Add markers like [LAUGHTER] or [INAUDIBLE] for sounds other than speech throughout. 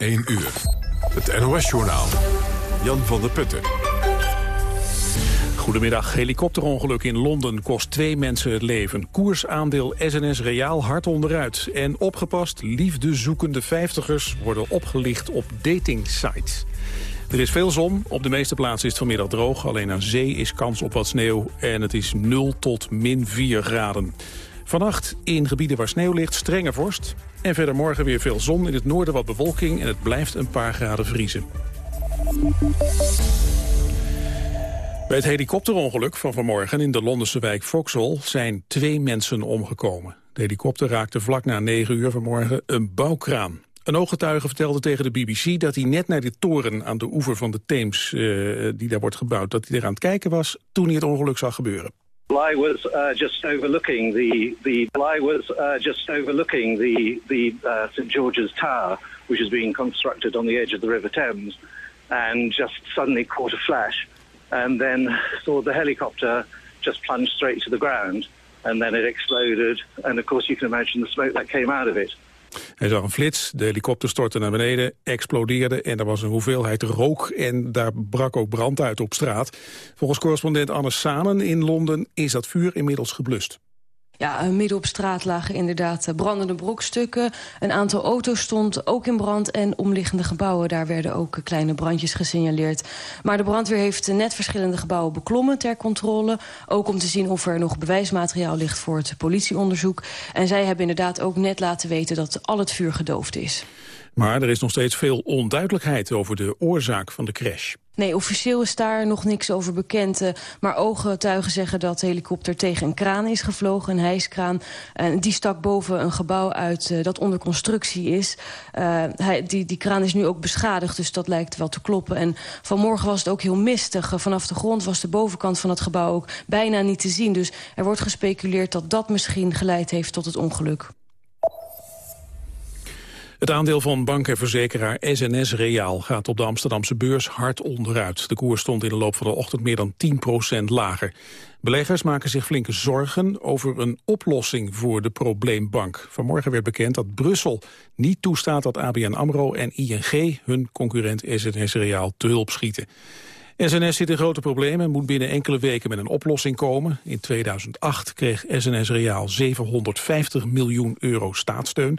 1 uur. Het NOS-journaal. Jan van der Putten. Goedemiddag. Helikopterongeluk in Londen kost twee mensen het leven. Koersaandeel SNS Reaal hard onderuit. En opgepast, liefdezoekende vijftigers worden opgelicht op datingsites. Er is veel zon. Op de meeste plaatsen is het vanmiddag droog. Alleen aan zee is kans op wat sneeuw. En het is 0 tot min 4 graden. Vannacht in gebieden waar sneeuw ligt strenge vorst. En verder morgen weer veel zon, in het noorden wat bewolking... en het blijft een paar graden vriezen. Bij het helikopterongeluk van vanmorgen in de Londense wijk Vauxhall zijn twee mensen omgekomen. De helikopter raakte vlak na 9 uur vanmorgen een bouwkraan. Een ooggetuige vertelde tegen de BBC dat hij net naar de toren aan de oever van de Theems, uh, die daar wordt gebouwd, dat hij er aan het kijken was toen hij het ongeluk zag gebeuren. I was uh, just overlooking the the I was uh, just overlooking the the uh, St George's Tower, which is being constructed on the edge of the River Thames, and just suddenly caught a flash, and then saw the helicopter just plunge straight to the ground, and then it exploded, and of course you can imagine the smoke that came out of it. Hij zag een flits, de helikopter stortte naar beneden, explodeerde... en er was een hoeveelheid rook en daar brak ook brand uit op straat. Volgens correspondent Anne Sanen in Londen is dat vuur inmiddels geblust. Ja, midden op straat lagen inderdaad eh, brandende brokstukken. Een aantal auto's stond ook in brand en omliggende gebouwen. Daar werden ook kleine brandjes gesignaleerd. Maar de brandweer heeft net verschillende gebouwen beklommen ter controle. Ook om te zien of er nog bewijsmateriaal ligt voor het politieonderzoek. En zij hebben inderdaad ook net laten weten dat al het vuur gedoofd is. Maar er is nog steeds veel onduidelijkheid over de oorzaak van de crash. Nee, officieel is daar nog niks over bekend. Uh, maar ooggetuigen zeggen dat de helikopter tegen een kraan is gevlogen, een hijskraan. En die stak boven een gebouw uit uh, dat onder constructie is. Uh, hij, die, die kraan is nu ook beschadigd, dus dat lijkt wel te kloppen. En vanmorgen was het ook heel mistig. vanaf de grond was de bovenkant van het gebouw ook bijna niet te zien. Dus er wordt gespeculeerd dat dat misschien geleid heeft tot het ongeluk. Het aandeel van bank en verzekeraar SNS Reaal gaat op de Amsterdamse beurs hard onderuit. De koers stond in de loop van de ochtend meer dan 10% lager. Beleggers maken zich flinke zorgen over een oplossing voor de probleembank. Vanmorgen werd bekend dat Brussel niet toestaat dat ABN AMRO en ING hun concurrent SNS Reaal te hulp schieten. SNS zit in grote problemen en moet binnen enkele weken met een oplossing komen. In 2008 kreeg SNS Reaal 750 miljoen euro staatssteun.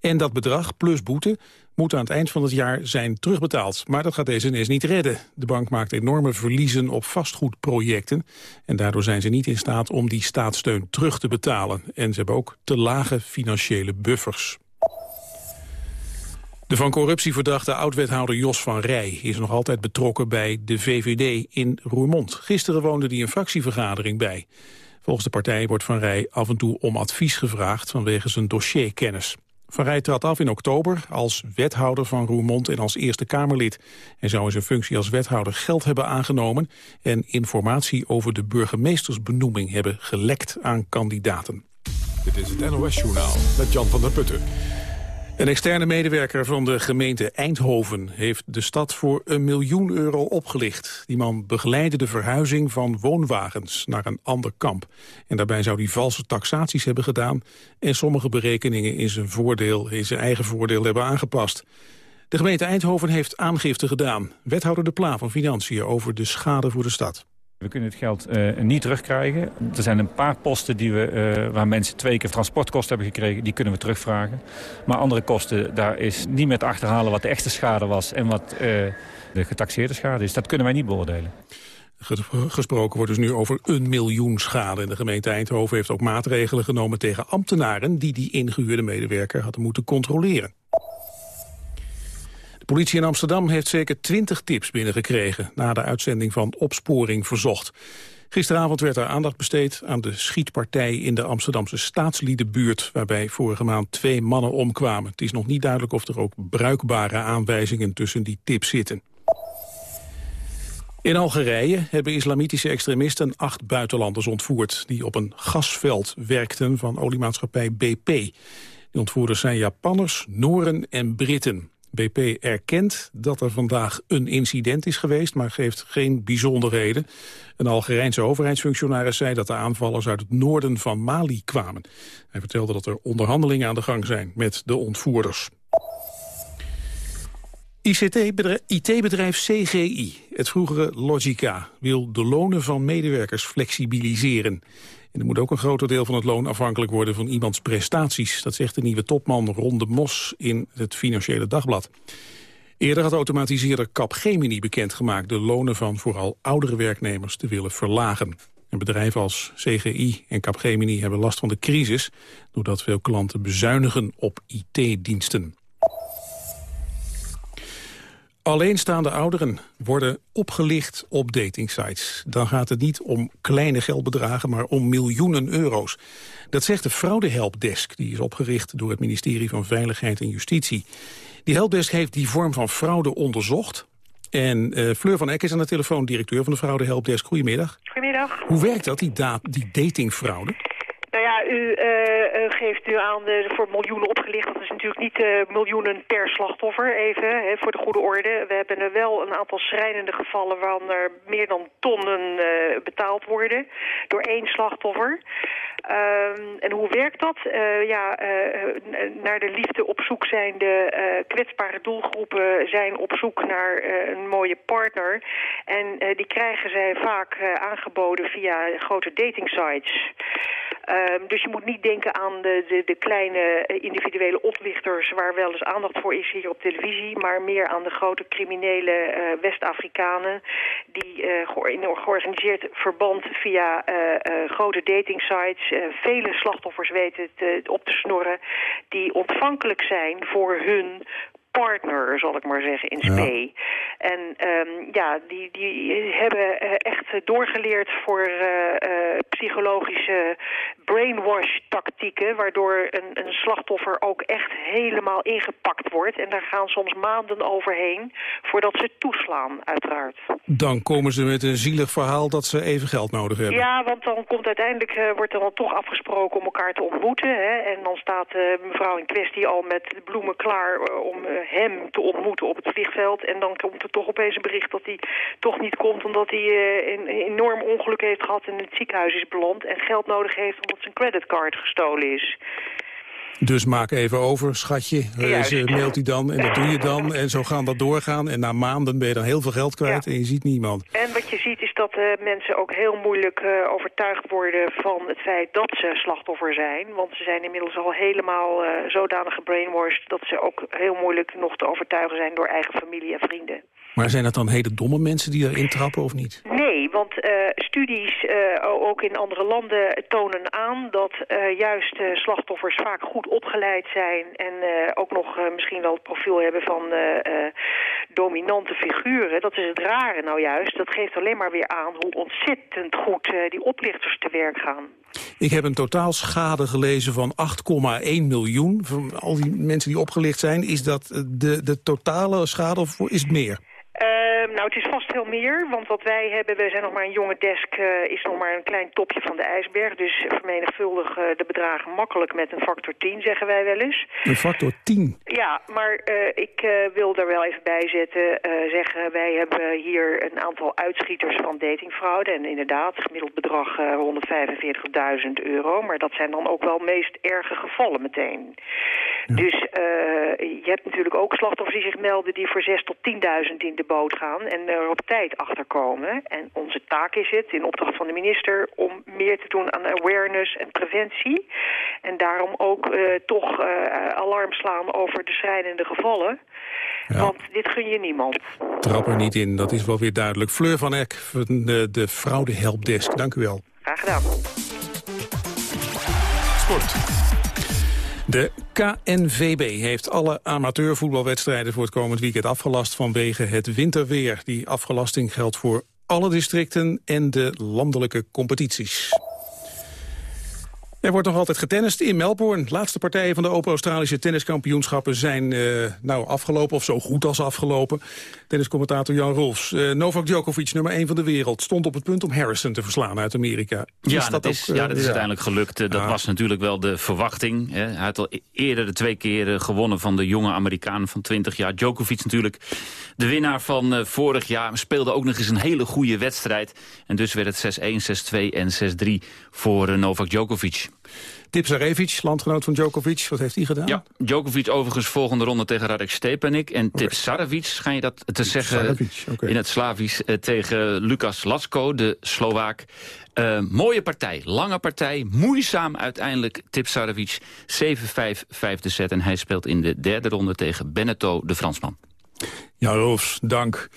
En dat bedrag, plus boete, moet aan het eind van het jaar zijn terugbetaald. Maar dat gaat ineens niet redden. De bank maakt enorme verliezen op vastgoedprojecten. En daardoor zijn ze niet in staat om die staatssteun terug te betalen. En ze hebben ook te lage financiële buffers. De van corruptie verdachte oud-wethouder Jos van Rij is nog altijd betrokken bij de VVD in Roermond. Gisteren woonde hij een fractievergadering bij. Volgens de partij wordt Van Rij af en toe om advies gevraagd vanwege zijn dossierkennis. Van Rij trad af in oktober als wethouder van Roermond en als Eerste Kamerlid. Hij zou in zijn functie als wethouder geld hebben aangenomen... en informatie over de burgemeestersbenoeming hebben gelekt aan kandidaten. Dit is het NOS-journaal met Jan van der Putten. Een externe medewerker van de gemeente Eindhoven heeft de stad voor een miljoen euro opgelicht. Die man begeleidde de verhuizing van woonwagens naar een ander kamp. En daarbij zou hij valse taxaties hebben gedaan en sommige berekeningen in zijn, voordeel, in zijn eigen voordeel hebben aangepast. De gemeente Eindhoven heeft aangifte gedaan. Wethouder De Pla van Financiën over de schade voor de stad. We kunnen het geld uh, niet terugkrijgen. Er zijn een paar posten die we, uh, waar mensen twee keer transportkosten hebben gekregen. Die kunnen we terugvragen. Maar andere kosten, daar is niet meer te achterhalen wat de echte schade was... en wat uh, de getaxeerde schade is. Dat kunnen wij niet beoordelen. Gesproken wordt dus nu over een miljoen schade. En de gemeente Eindhoven heeft ook maatregelen genomen tegen ambtenaren... die die ingehuurde medewerker hadden moeten controleren politie in Amsterdam heeft zeker twintig tips binnengekregen... na de uitzending van Opsporing Verzocht. Gisteravond werd er aandacht besteed aan de schietpartij in de Amsterdamse staatsliedenbuurt... waarbij vorige maand twee mannen omkwamen. Het is nog niet duidelijk of er ook bruikbare aanwijzingen tussen die tips zitten. In Algerije hebben islamitische extremisten acht buitenlanders ontvoerd... die op een gasveld werkten van oliemaatschappij BP. Die ontvoerders zijn Japanners, Noren en Britten. BP erkent dat er vandaag een incident is geweest, maar geeft geen bijzonderheden. Een Algerijnse overheidsfunctionaris zei dat de aanvallers uit het noorden van Mali kwamen. Hij vertelde dat er onderhandelingen aan de gang zijn met de ontvoerders. IT-bedrijf CGI, het vroegere Logica, wil de lonen van medewerkers flexibiliseren. En er moet ook een groter deel van het loon afhankelijk worden van iemands prestaties. Dat zegt de nieuwe topman Ron de Mos in het Financiële Dagblad. Eerder had automatiseerder Capgemini bekendgemaakt de lonen van vooral oudere werknemers te willen verlagen. En bedrijven als CGI en Capgemini hebben last van de crisis... doordat veel klanten bezuinigen op IT-diensten. Alleenstaande ouderen worden opgelicht op datingsites. Dan gaat het niet om kleine geldbedragen, maar om miljoenen euro's. Dat zegt de fraudehelpdesk, die is opgericht door het ministerie van Veiligheid en Justitie. Die helpdesk heeft die vorm van fraude onderzocht. En uh, Fleur van Eck is aan de telefoon, directeur van de fraudehelpdesk. Goedemiddag. Goedemiddag. Hoe werkt dat, die, die datingfraude? Nou ja, u uh, geeft nu aan de, voor miljoenen opgelicht. Dat is natuurlijk niet miljoenen per slachtoffer, even, hè, voor de goede orde. We hebben er wel een aantal schrijnende gevallen... waarin er meer dan tonnen betaald worden door één slachtoffer. Um, en hoe werkt dat? Uh, ja, uh, naar de liefde op zoek zijn de uh, kwetsbare doelgroepen zijn op zoek naar een mooie partner. En die krijgen zij vaak aangeboden via grote datingsites. Um, dus je moet niet denken aan de, de, de, kleine individuele oplichters... waar wel eens aandacht voor is hier op televisie... maar meer aan de grote criminele West-Afrikanen... die in een georganiseerd verband via uh, grote datingsites... vele slachtoffers weten te, op te snorren... die ontvankelijk zijn voor hun partner, zal ik maar zeggen, in spe. En um, ja, die, die hebben eh, echt doorgeleerd voor uh, uh, psychologische brainwash-tactieken... waardoor een, een slachtoffer ook echt helemaal ingepakt wordt. En daar gaan soms maanden overheen voordat ze toeslaan, uiteraard. Dan komen ze met een zielig verhaal dat ze even geld nodig hebben. Ja, want dan komt uiteindelijk, uh, wordt er dan toch afgesproken om elkaar te ontmoeten. Hè? En dan staat mevrouw in kwestie al met de bloemen klaar om hem te ontmoeten op het vliegveld. En dan komt er toch opeens een bericht dat hij toch niet komt... omdat hij uh, een enorm ongeluk heeft gehad en in het ziekenhuis is beland... en geld nodig heeft omdat zijn creditcard gestolen is. Dus maak even over, schatje. Ze mailt hij dan en dat doe je dan. En zo gaan dat doorgaan. En na maanden ben je dan heel veel geld kwijt ja. en je ziet niemand. En wat je ziet dat uh, mensen ook heel moeilijk uh, overtuigd worden van het feit dat ze slachtoffer zijn. Want ze zijn inmiddels al helemaal uh, zodanig gebrainwashed... dat ze ook heel moeilijk nog te overtuigen zijn door eigen familie en vrienden. Maar zijn dat dan hele domme mensen die erin trappen of niet? Nee, want uh, studies uh, ook in andere landen tonen aan dat uh, juist slachtoffers vaak goed opgeleid zijn en ook nog misschien wel het profiel hebben van dominante figuren. Dat is het rare nou juist. Dat geeft alleen maar weer aan hoe ontzettend goed die oplichters te werk gaan. Ik heb een totaalschade gelezen van 8,1 miljoen. Van al die mensen die opgelicht zijn, is dat de, de totale schade of is het meer? Uh, nou, het is vast veel meer, want wat wij hebben, we zijn nog maar een jonge desk, uh, is nog maar een klein topje van de ijsberg. Dus vermenigvuldig uh, de bedragen makkelijk met een factor 10, zeggen wij wel eens. Een factor 10? Ja, maar ik wil daar wel even bij zetten, zeggen, wij hebben hier een aantal uitschieters van datingfraude. En inderdaad, gemiddeld bedrag 145.000 euro, maar dat zijn dan ook wel meest erge gevallen meteen. Ja. Dus je hebt natuurlijk ook slachtoffers die zich melden die voor 6 tot 10.000 in de boot gaan en er op tijd achter komen. En onze taak is het, in opdracht van de minister, om meer te doen aan awareness en preventie. En daarom ook uh, toch uh, alarm slaan over de schrijnende gevallen. Ja. Want dit gun je niemand. Trap er niet in, dat is wel weer duidelijk. Fleur van Eck van de, de Fraude Helpdesk, dank u wel. Graag gedaan. Sport. De KNVB heeft alle amateurvoetbalwedstrijden voor het komend weekend afgelast vanwege het winterweer. Die afgelasting geldt voor alle districten en de landelijke competities. Er wordt nog altijd getennist in Melbourne. Laatste partijen van de Open Australische tenniskampioenschappen zijn uh, nou afgelopen, of zo goed als afgelopen. Tenniscommentator Jan Rolfs. Uh, Novak Djokovic, nummer 1 van de wereld, stond op het punt om Harrison te verslaan uit Amerika. Ja, is dat, dat, is, ook, ja, dat is ja. uiteindelijk gelukt. Dat ah. was natuurlijk wel de verwachting. Hè. Hij had al e-, eerder de twee keer gewonnen van de jonge Amerikaan van 20 jaar. Djokovic natuurlijk de winnaar van vorig jaar. Speelde ook nog eens een hele goede wedstrijd. En dus werd het 6-1, 6-2 en 6-3 voor Novak Djokovic. Tipsarevic, landgenoot van Djokovic, wat heeft hij gedaan? Ja, Djokovic overigens volgende ronde tegen Radek Stepanik. En okay. Tipsarevic, ga je dat te zeggen in het Slavisch... Eh, tegen Lucas Lasko, de Slovaak. Uh, mooie partij, lange partij, moeizaam uiteindelijk. Tipsarevic 7-5, vijfde set. En hij speelt in de derde ronde tegen Beneteau, de Fransman. Ja, Roos, dank.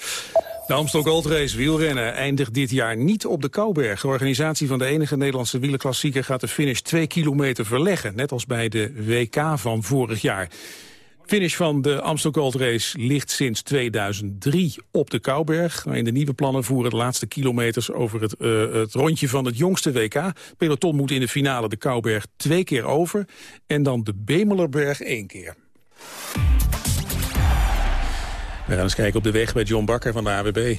De Amstel Gold Race wielrennen eindigt dit jaar niet op de Kouberg. De organisatie van de enige Nederlandse wielerklassieker gaat de finish twee kilometer verleggen. Net als bij de WK van vorig jaar. Finish van de Amstel Gold Race ligt sinds 2003 op de Kouberg. In de nieuwe plannen voeren de laatste kilometers over het, uh, het rondje van het jongste WK. Peloton moet in de finale de Kouberg twee keer over en dan de Bemelerberg één keer. We gaan eens kijken op de weg bij John Bakker van de AWB.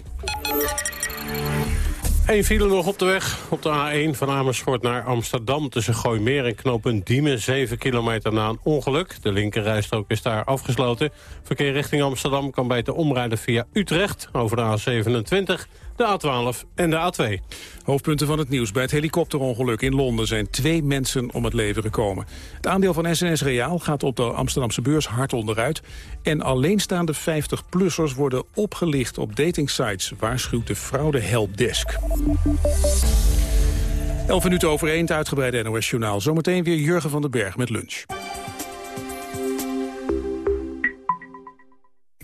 Eén file nog op de weg op de A1 van Amersfoort naar Amsterdam... tussen Gooimeer en knooppunt Diemen, 7 kilometer na een ongeluk. De linkerrijstrook is daar afgesloten. Verkeer richting Amsterdam kan beter omrijden via Utrecht... over de A27 de A12 en de A2. Hoofdpunten van het nieuws. Bij het helikopterongeluk in Londen zijn twee mensen om het leven gekomen. Het aandeel van SNS Reaal gaat op de Amsterdamse beurs hard onderuit. En alleenstaande 50-plussers worden opgelicht op datingsites, waarschuwt de fraude helpdesk. 11 minuten over 1, het uitgebreide NOS-journaal. Zometeen weer Jurgen van den Berg met lunch.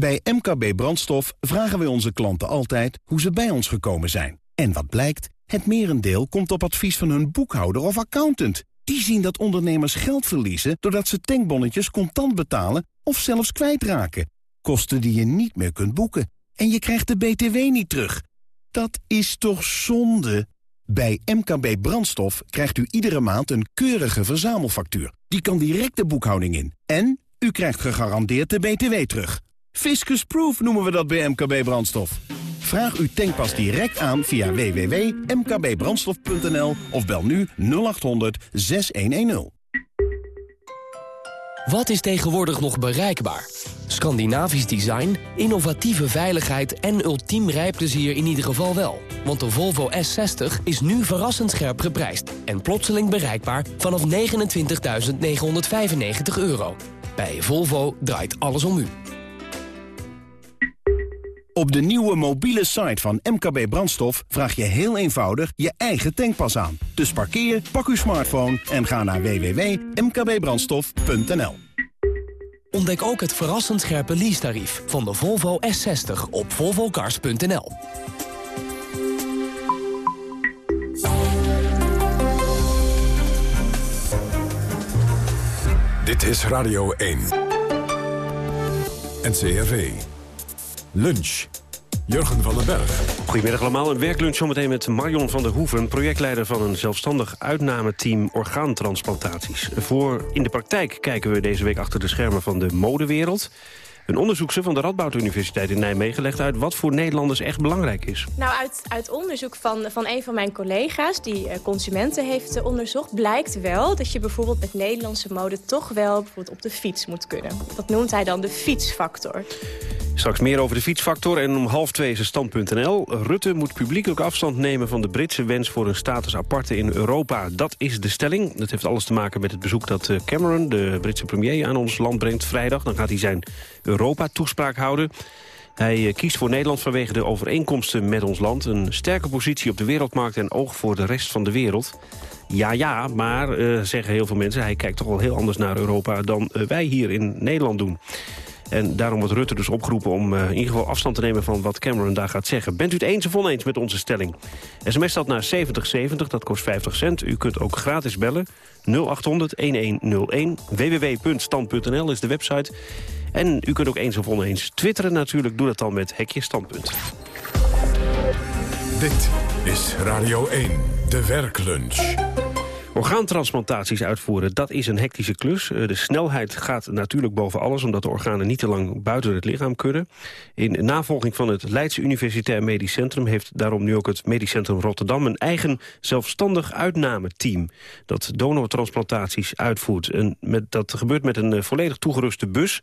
Bij MKB Brandstof vragen wij onze klanten altijd hoe ze bij ons gekomen zijn. En wat blijkt? Het merendeel komt op advies van hun boekhouder of accountant. Die zien dat ondernemers geld verliezen doordat ze tankbonnetjes contant betalen of zelfs kwijtraken. Kosten die je niet meer kunt boeken. En je krijgt de BTW niet terug. Dat is toch zonde? Bij MKB Brandstof krijgt u iedere maand een keurige verzamelfactuur. Die kan direct de boekhouding in. En u krijgt gegarandeerd de BTW terug. Fiscus Proof noemen we dat bij MKB Brandstof. Vraag uw tankpas direct aan via www.mkbbrandstof.nl of bel nu 0800 6110. Wat is tegenwoordig nog bereikbaar? Scandinavisch design, innovatieve veiligheid en ultiem rijplezier in ieder geval wel. Want de Volvo S60 is nu verrassend scherp geprijsd... en plotseling bereikbaar vanaf 29.995 euro. Bij Volvo draait alles om u. Op de nieuwe mobiele site van MKB Brandstof vraag je heel eenvoudig je eigen tankpas aan. Dus parkeer, pak uw smartphone en ga naar www.mkbbrandstof.nl. Ontdek ook het verrassend scherpe leasetarief van de Volvo S60 op volvocars.nl. Dit is Radio 1. NCRV. Lunch. Jurgen van den Berg. Goedemiddag allemaal. Een werklunch zometeen met Marion van der Hoeven... projectleider van een zelfstandig uitnameteam orgaantransplantaties. Voor in de praktijk kijken we deze week achter de schermen van de modewereld. Een onderzoekster van de Radboud Universiteit in Nijmegen legt uit wat voor Nederlanders echt belangrijk is. Nou, uit, uit onderzoek van, van een van mijn collega's die uh, consumenten heeft uh, onderzocht, blijkt wel dat je bijvoorbeeld met Nederlandse mode toch wel bijvoorbeeld op de fiets moet kunnen. Dat noemt hij dan de fietsfactor. Straks meer over de fietsfactor en om half twee is het stand.nl. Rutte moet publiekelijk afstand nemen van de Britse wens voor een status aparte in Europa. Dat is de stelling. Dat heeft alles te maken met het bezoek dat eh, Cameron, de Britse premier, aan ons land brengt vrijdag. Dan gaat hij zijn Europa-toespraak houden. Hij eh, kiest voor Nederland vanwege de overeenkomsten met ons land. Een sterke positie op de wereldmarkt en oog voor de rest van de wereld. Ja, ja, maar, uh, zeggen heel veel mensen... hij kijkt toch wel heel anders naar Europa dan uh, wij hier in Nederland doen. En daarom wordt Rutte dus opgeroepen om in ieder geval afstand te nemen... van wat Cameron daar gaat zeggen. Bent u het eens of oneens met onze stelling? SMS staat naar 7070, dat kost 50 cent. U kunt ook gratis bellen. 0800-1101. www.stand.nl is de website. En u kunt ook eens of oneens twitteren natuurlijk. Doe dat dan met Hekje Standpunt. Dit is Radio 1, de werklunch. Orgaantransplantaties uitvoeren, dat is een hectische klus. Eh, de snelheid gaat natuurlijk boven alles... omdat de organen niet te lang buiten het lichaam kunnen. In navolging van het Leidse Universitair Medisch Centrum... heeft daarom nu ook het Medisch Centrum Rotterdam... een eigen zelfstandig uitnameteam... dat donortransplantaties uitvoert. En met, dat gebeurt met een eh, volledig toegeruste bus.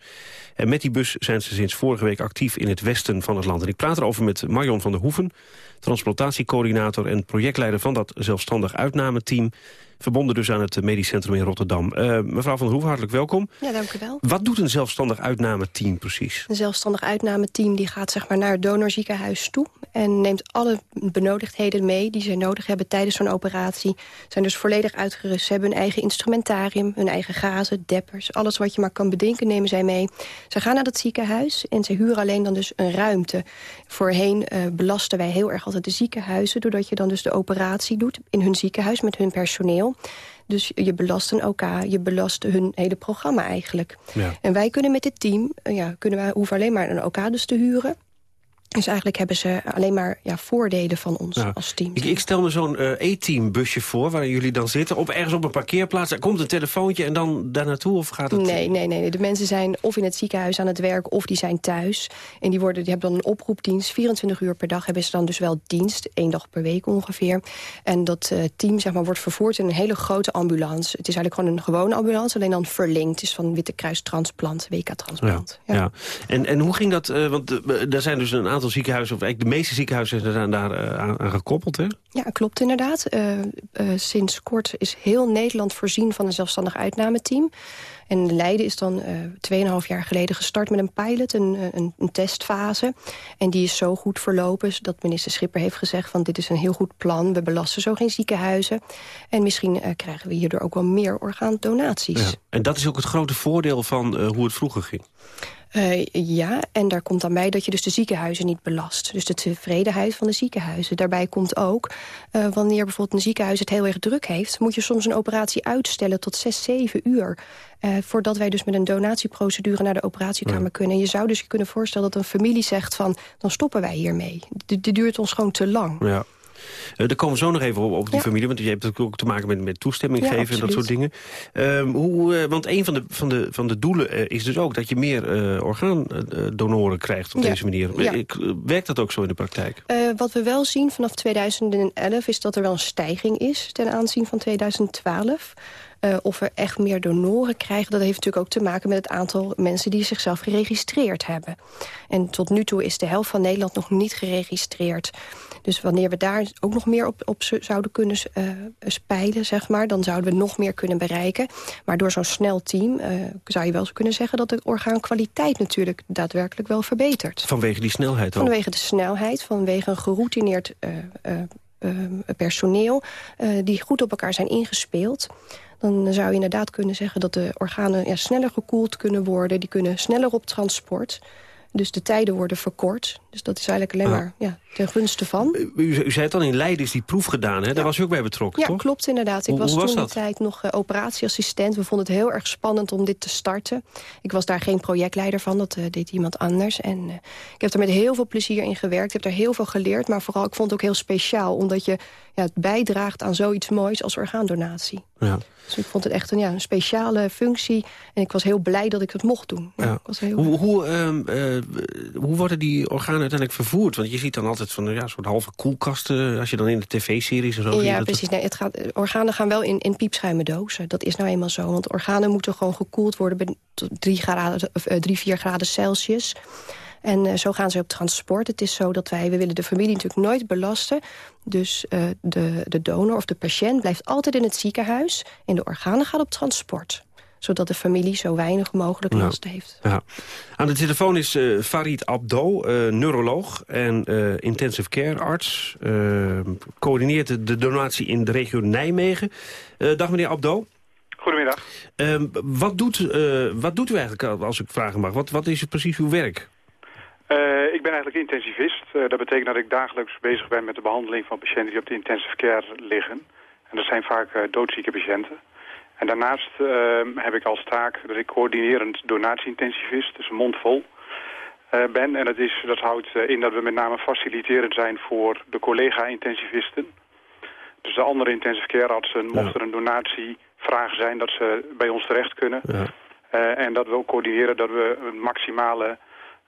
En met die bus zijn ze sinds vorige week actief in het westen van het land. En ik praat erover met Marion van der Hoeven transplantatiecoördinator en projectleider van dat zelfstandig uitnameteam. Verbonden dus aan het medisch centrum in Rotterdam. Uh, mevrouw Van der Hoef, hartelijk welkom. Ja, dank u wel. Wat doet een zelfstandig uitnameteam precies? Een zelfstandig uitnameteam die gaat zeg maar, naar het donorziekenhuis toe... en neemt alle benodigdheden mee die zij nodig hebben tijdens zo'n operatie. Zijn dus volledig uitgerust. Ze hebben hun eigen instrumentarium, hun eigen gazen, deppers... alles wat je maar kan bedenken nemen zij mee. Ze gaan naar dat ziekenhuis en ze huren alleen dan dus een ruimte. Voorheen uh, belasten wij heel erg altijd de ziekenhuizen... doordat je dan dus de operatie doet in hun ziekenhuis met hun personeel. Dus je belast een OK, je belast hun hele programma eigenlijk. Ja. En wij kunnen met dit team, eh, ja, kunnen wij, hoeven alleen maar een OK dus te huren. Dus eigenlijk hebben ze alleen maar ja, voordelen van ons als team. Ik, ik, stel me zo'n uh, E-team busje voor waar jullie dan zitten. Op, ergens op een parkeerplaats. Er komt een telefoontje en dan daar naartoe? Of gaat het... Nee, nee, nee. De mensen zijn of in het ziekenhuis aan het werk of die zijn thuis. En die, worden, die hebben dan een oproepdienst. 24 uur per dag hebben ze dan dus wel dienst. één dag per week ongeveer. En dat uh, team zeg maar, wordt vervoerd in een hele grote ambulance. Het is eigenlijk gewoon een gewone ambulance. Alleen dan verlengd. Het is van Witte Kruis Transplant, WK Transplant. Ja, ja. En, en hoe ging dat? Uh, want er zijn dus een aantal ziekenhuizen, of eigenlijk de meeste ziekenhuizen zijn daar uh, aan, gekoppeld, hè? Ja, klopt inderdaad. Uh, uh, sinds kort is heel Nederland voorzien van een zelfstandig uitnameteam. En Leiden is dan uh, 2,5 jaar geleden gestart met een pilot, een, een, een, testfase. En die is zo goed verlopen dat minister Schipper heeft gezegd... van dit is een heel goed plan, we belasten zo geen ziekenhuizen. En misschien krijgen we hierdoor ook wel meer orgaandonaties. Ja. En dat is ook het grote voordeel van hoe het vroeger ging. Uh, ja, en daar komt dan bij dat je dus de ziekenhuizen niet belast. Dus de tevredenheid van de ziekenhuizen. Daarbij komt ook, uh, wanneer bijvoorbeeld een ziekenhuis het heel erg druk heeft... moet je soms een operatie uitstellen tot 6, 7 uur. Uh, voordat wij dus met een donatieprocedure naar de operatiekamer ja. kunnen. Je zou dus je kunnen voorstellen dat een familie zegt van... dan stoppen wij hiermee. Dit duurt ons gewoon te lang. Ja. Uh, daar komen we zo nog even op, op die familie. Want je hebt ook te maken met, met toestemming ja, geven en dat soort dingen. Um, hoe, uh, want een van de, van de, van de doelen uh, is dus ook dat je meer orgaandonoren krijgt op deze manier. Ik, werkt dat ook zo in de praktijk? wat we wel zien vanaf 2011 is dat er wel een stijging is ten aanzien van 2012. Uh, of we echt meer donoren krijgen... dat heeft natuurlijk ook te maken met het aantal mensen... die zichzelf geregistreerd hebben. En tot nu toe is de helft van Nederland nog niet geregistreerd. Dus wanneer we daar ook nog meer op, op zouden kunnen uh, spijlen, zeg maar... dan zouden we nog meer kunnen bereiken. Maar door zo'n snel team uh, zou je wel eens kunnen zeggen... dat de orgaankwaliteit natuurlijk daadwerkelijk wel verbetert. Vanwege die snelheid ook? Vanwege de snelheid, vanwege een geroutineerd personeel... die goed op elkaar zijn ingespeeld dan zou je inderdaad kunnen zeggen dat de organen ja, sneller gekoeld kunnen worden. Die kunnen sneller op transport. Dus de tijden worden verkort. Dus dat is eigenlijk alleen maar ja, ten gunste van. U, u, zei het al, in Leiden is die proef gedaan. Hè? Daar was u ook bij betrokken, ja, toch? Ja, klopt inderdaad. Ik was toen die tijd nog uh, operatieassistent. We vonden het heel erg spannend om dit te starten. Ik was daar geen projectleider van, dat uh, deed iemand anders. En uh, ik heb er met heel veel plezier in gewerkt. Ik heb er heel veel geleerd, maar vooral ik vond het ook heel speciaal. Omdat je ja, het bijdraagt aan zoiets moois als orgaandonatie. Ja. Dus ik vond het echt een, ja, een speciale functie. En ik was heel blij dat ik het mocht doen. Ja. Ik was heel hoe, hoe, uh, hoe worden die organen uiteindelijk vervoerd? Want je ziet dan altijd van ja, soort halve koelkasten... als je dan in de tv-series en zo... Ja, precies. Nee, het gaat, organen gaan wel in, in piepschuimen dozen. Dat is nou eenmaal zo. Want organen moeten gewoon gekoeld worden... bij 3, graden, of, 3 4 graden Celsius... En zo gaan ze op transport. Het is zo dat wij, we willen de familie natuurlijk nooit belasten. Dus uh, de, de donor of de patiënt blijft altijd in het ziekenhuis... en de organen gaan op transport zodat de familie zo weinig mogelijk last ja. heeft. Ja. Aan de telefoon is uh, Farid Abdo, uh, neuroloog en uh, intensive care arts. coördineert de donatie in de regio Nijmegen. dag meneer Abdo. Goedemiddag. Ehm, wat, doet, wat doet u eigenlijk, als ik vragen mag? Wat, wat is precies uw werk? Uh, ik ben eigenlijk intensivist. Uh, dat betekent dat ik dagelijks bezig ben met de behandeling van patiënten die op de intensive care liggen. En dat zijn vaak uh, doodzieke patiënten. En daarnaast heb ik als taak dat ik coördinerend donatie-intensivist, dus een mond vol, ben. En dat, is, dat houdt in dat we met name faciliterend zijn voor de collega-intensivisten. Dus de andere intensive care artsen, mocht er een donatievraag zijn, dat ze bij ons terecht kunnen. Ja. Uh, en dat we ook coördineren dat we een maximale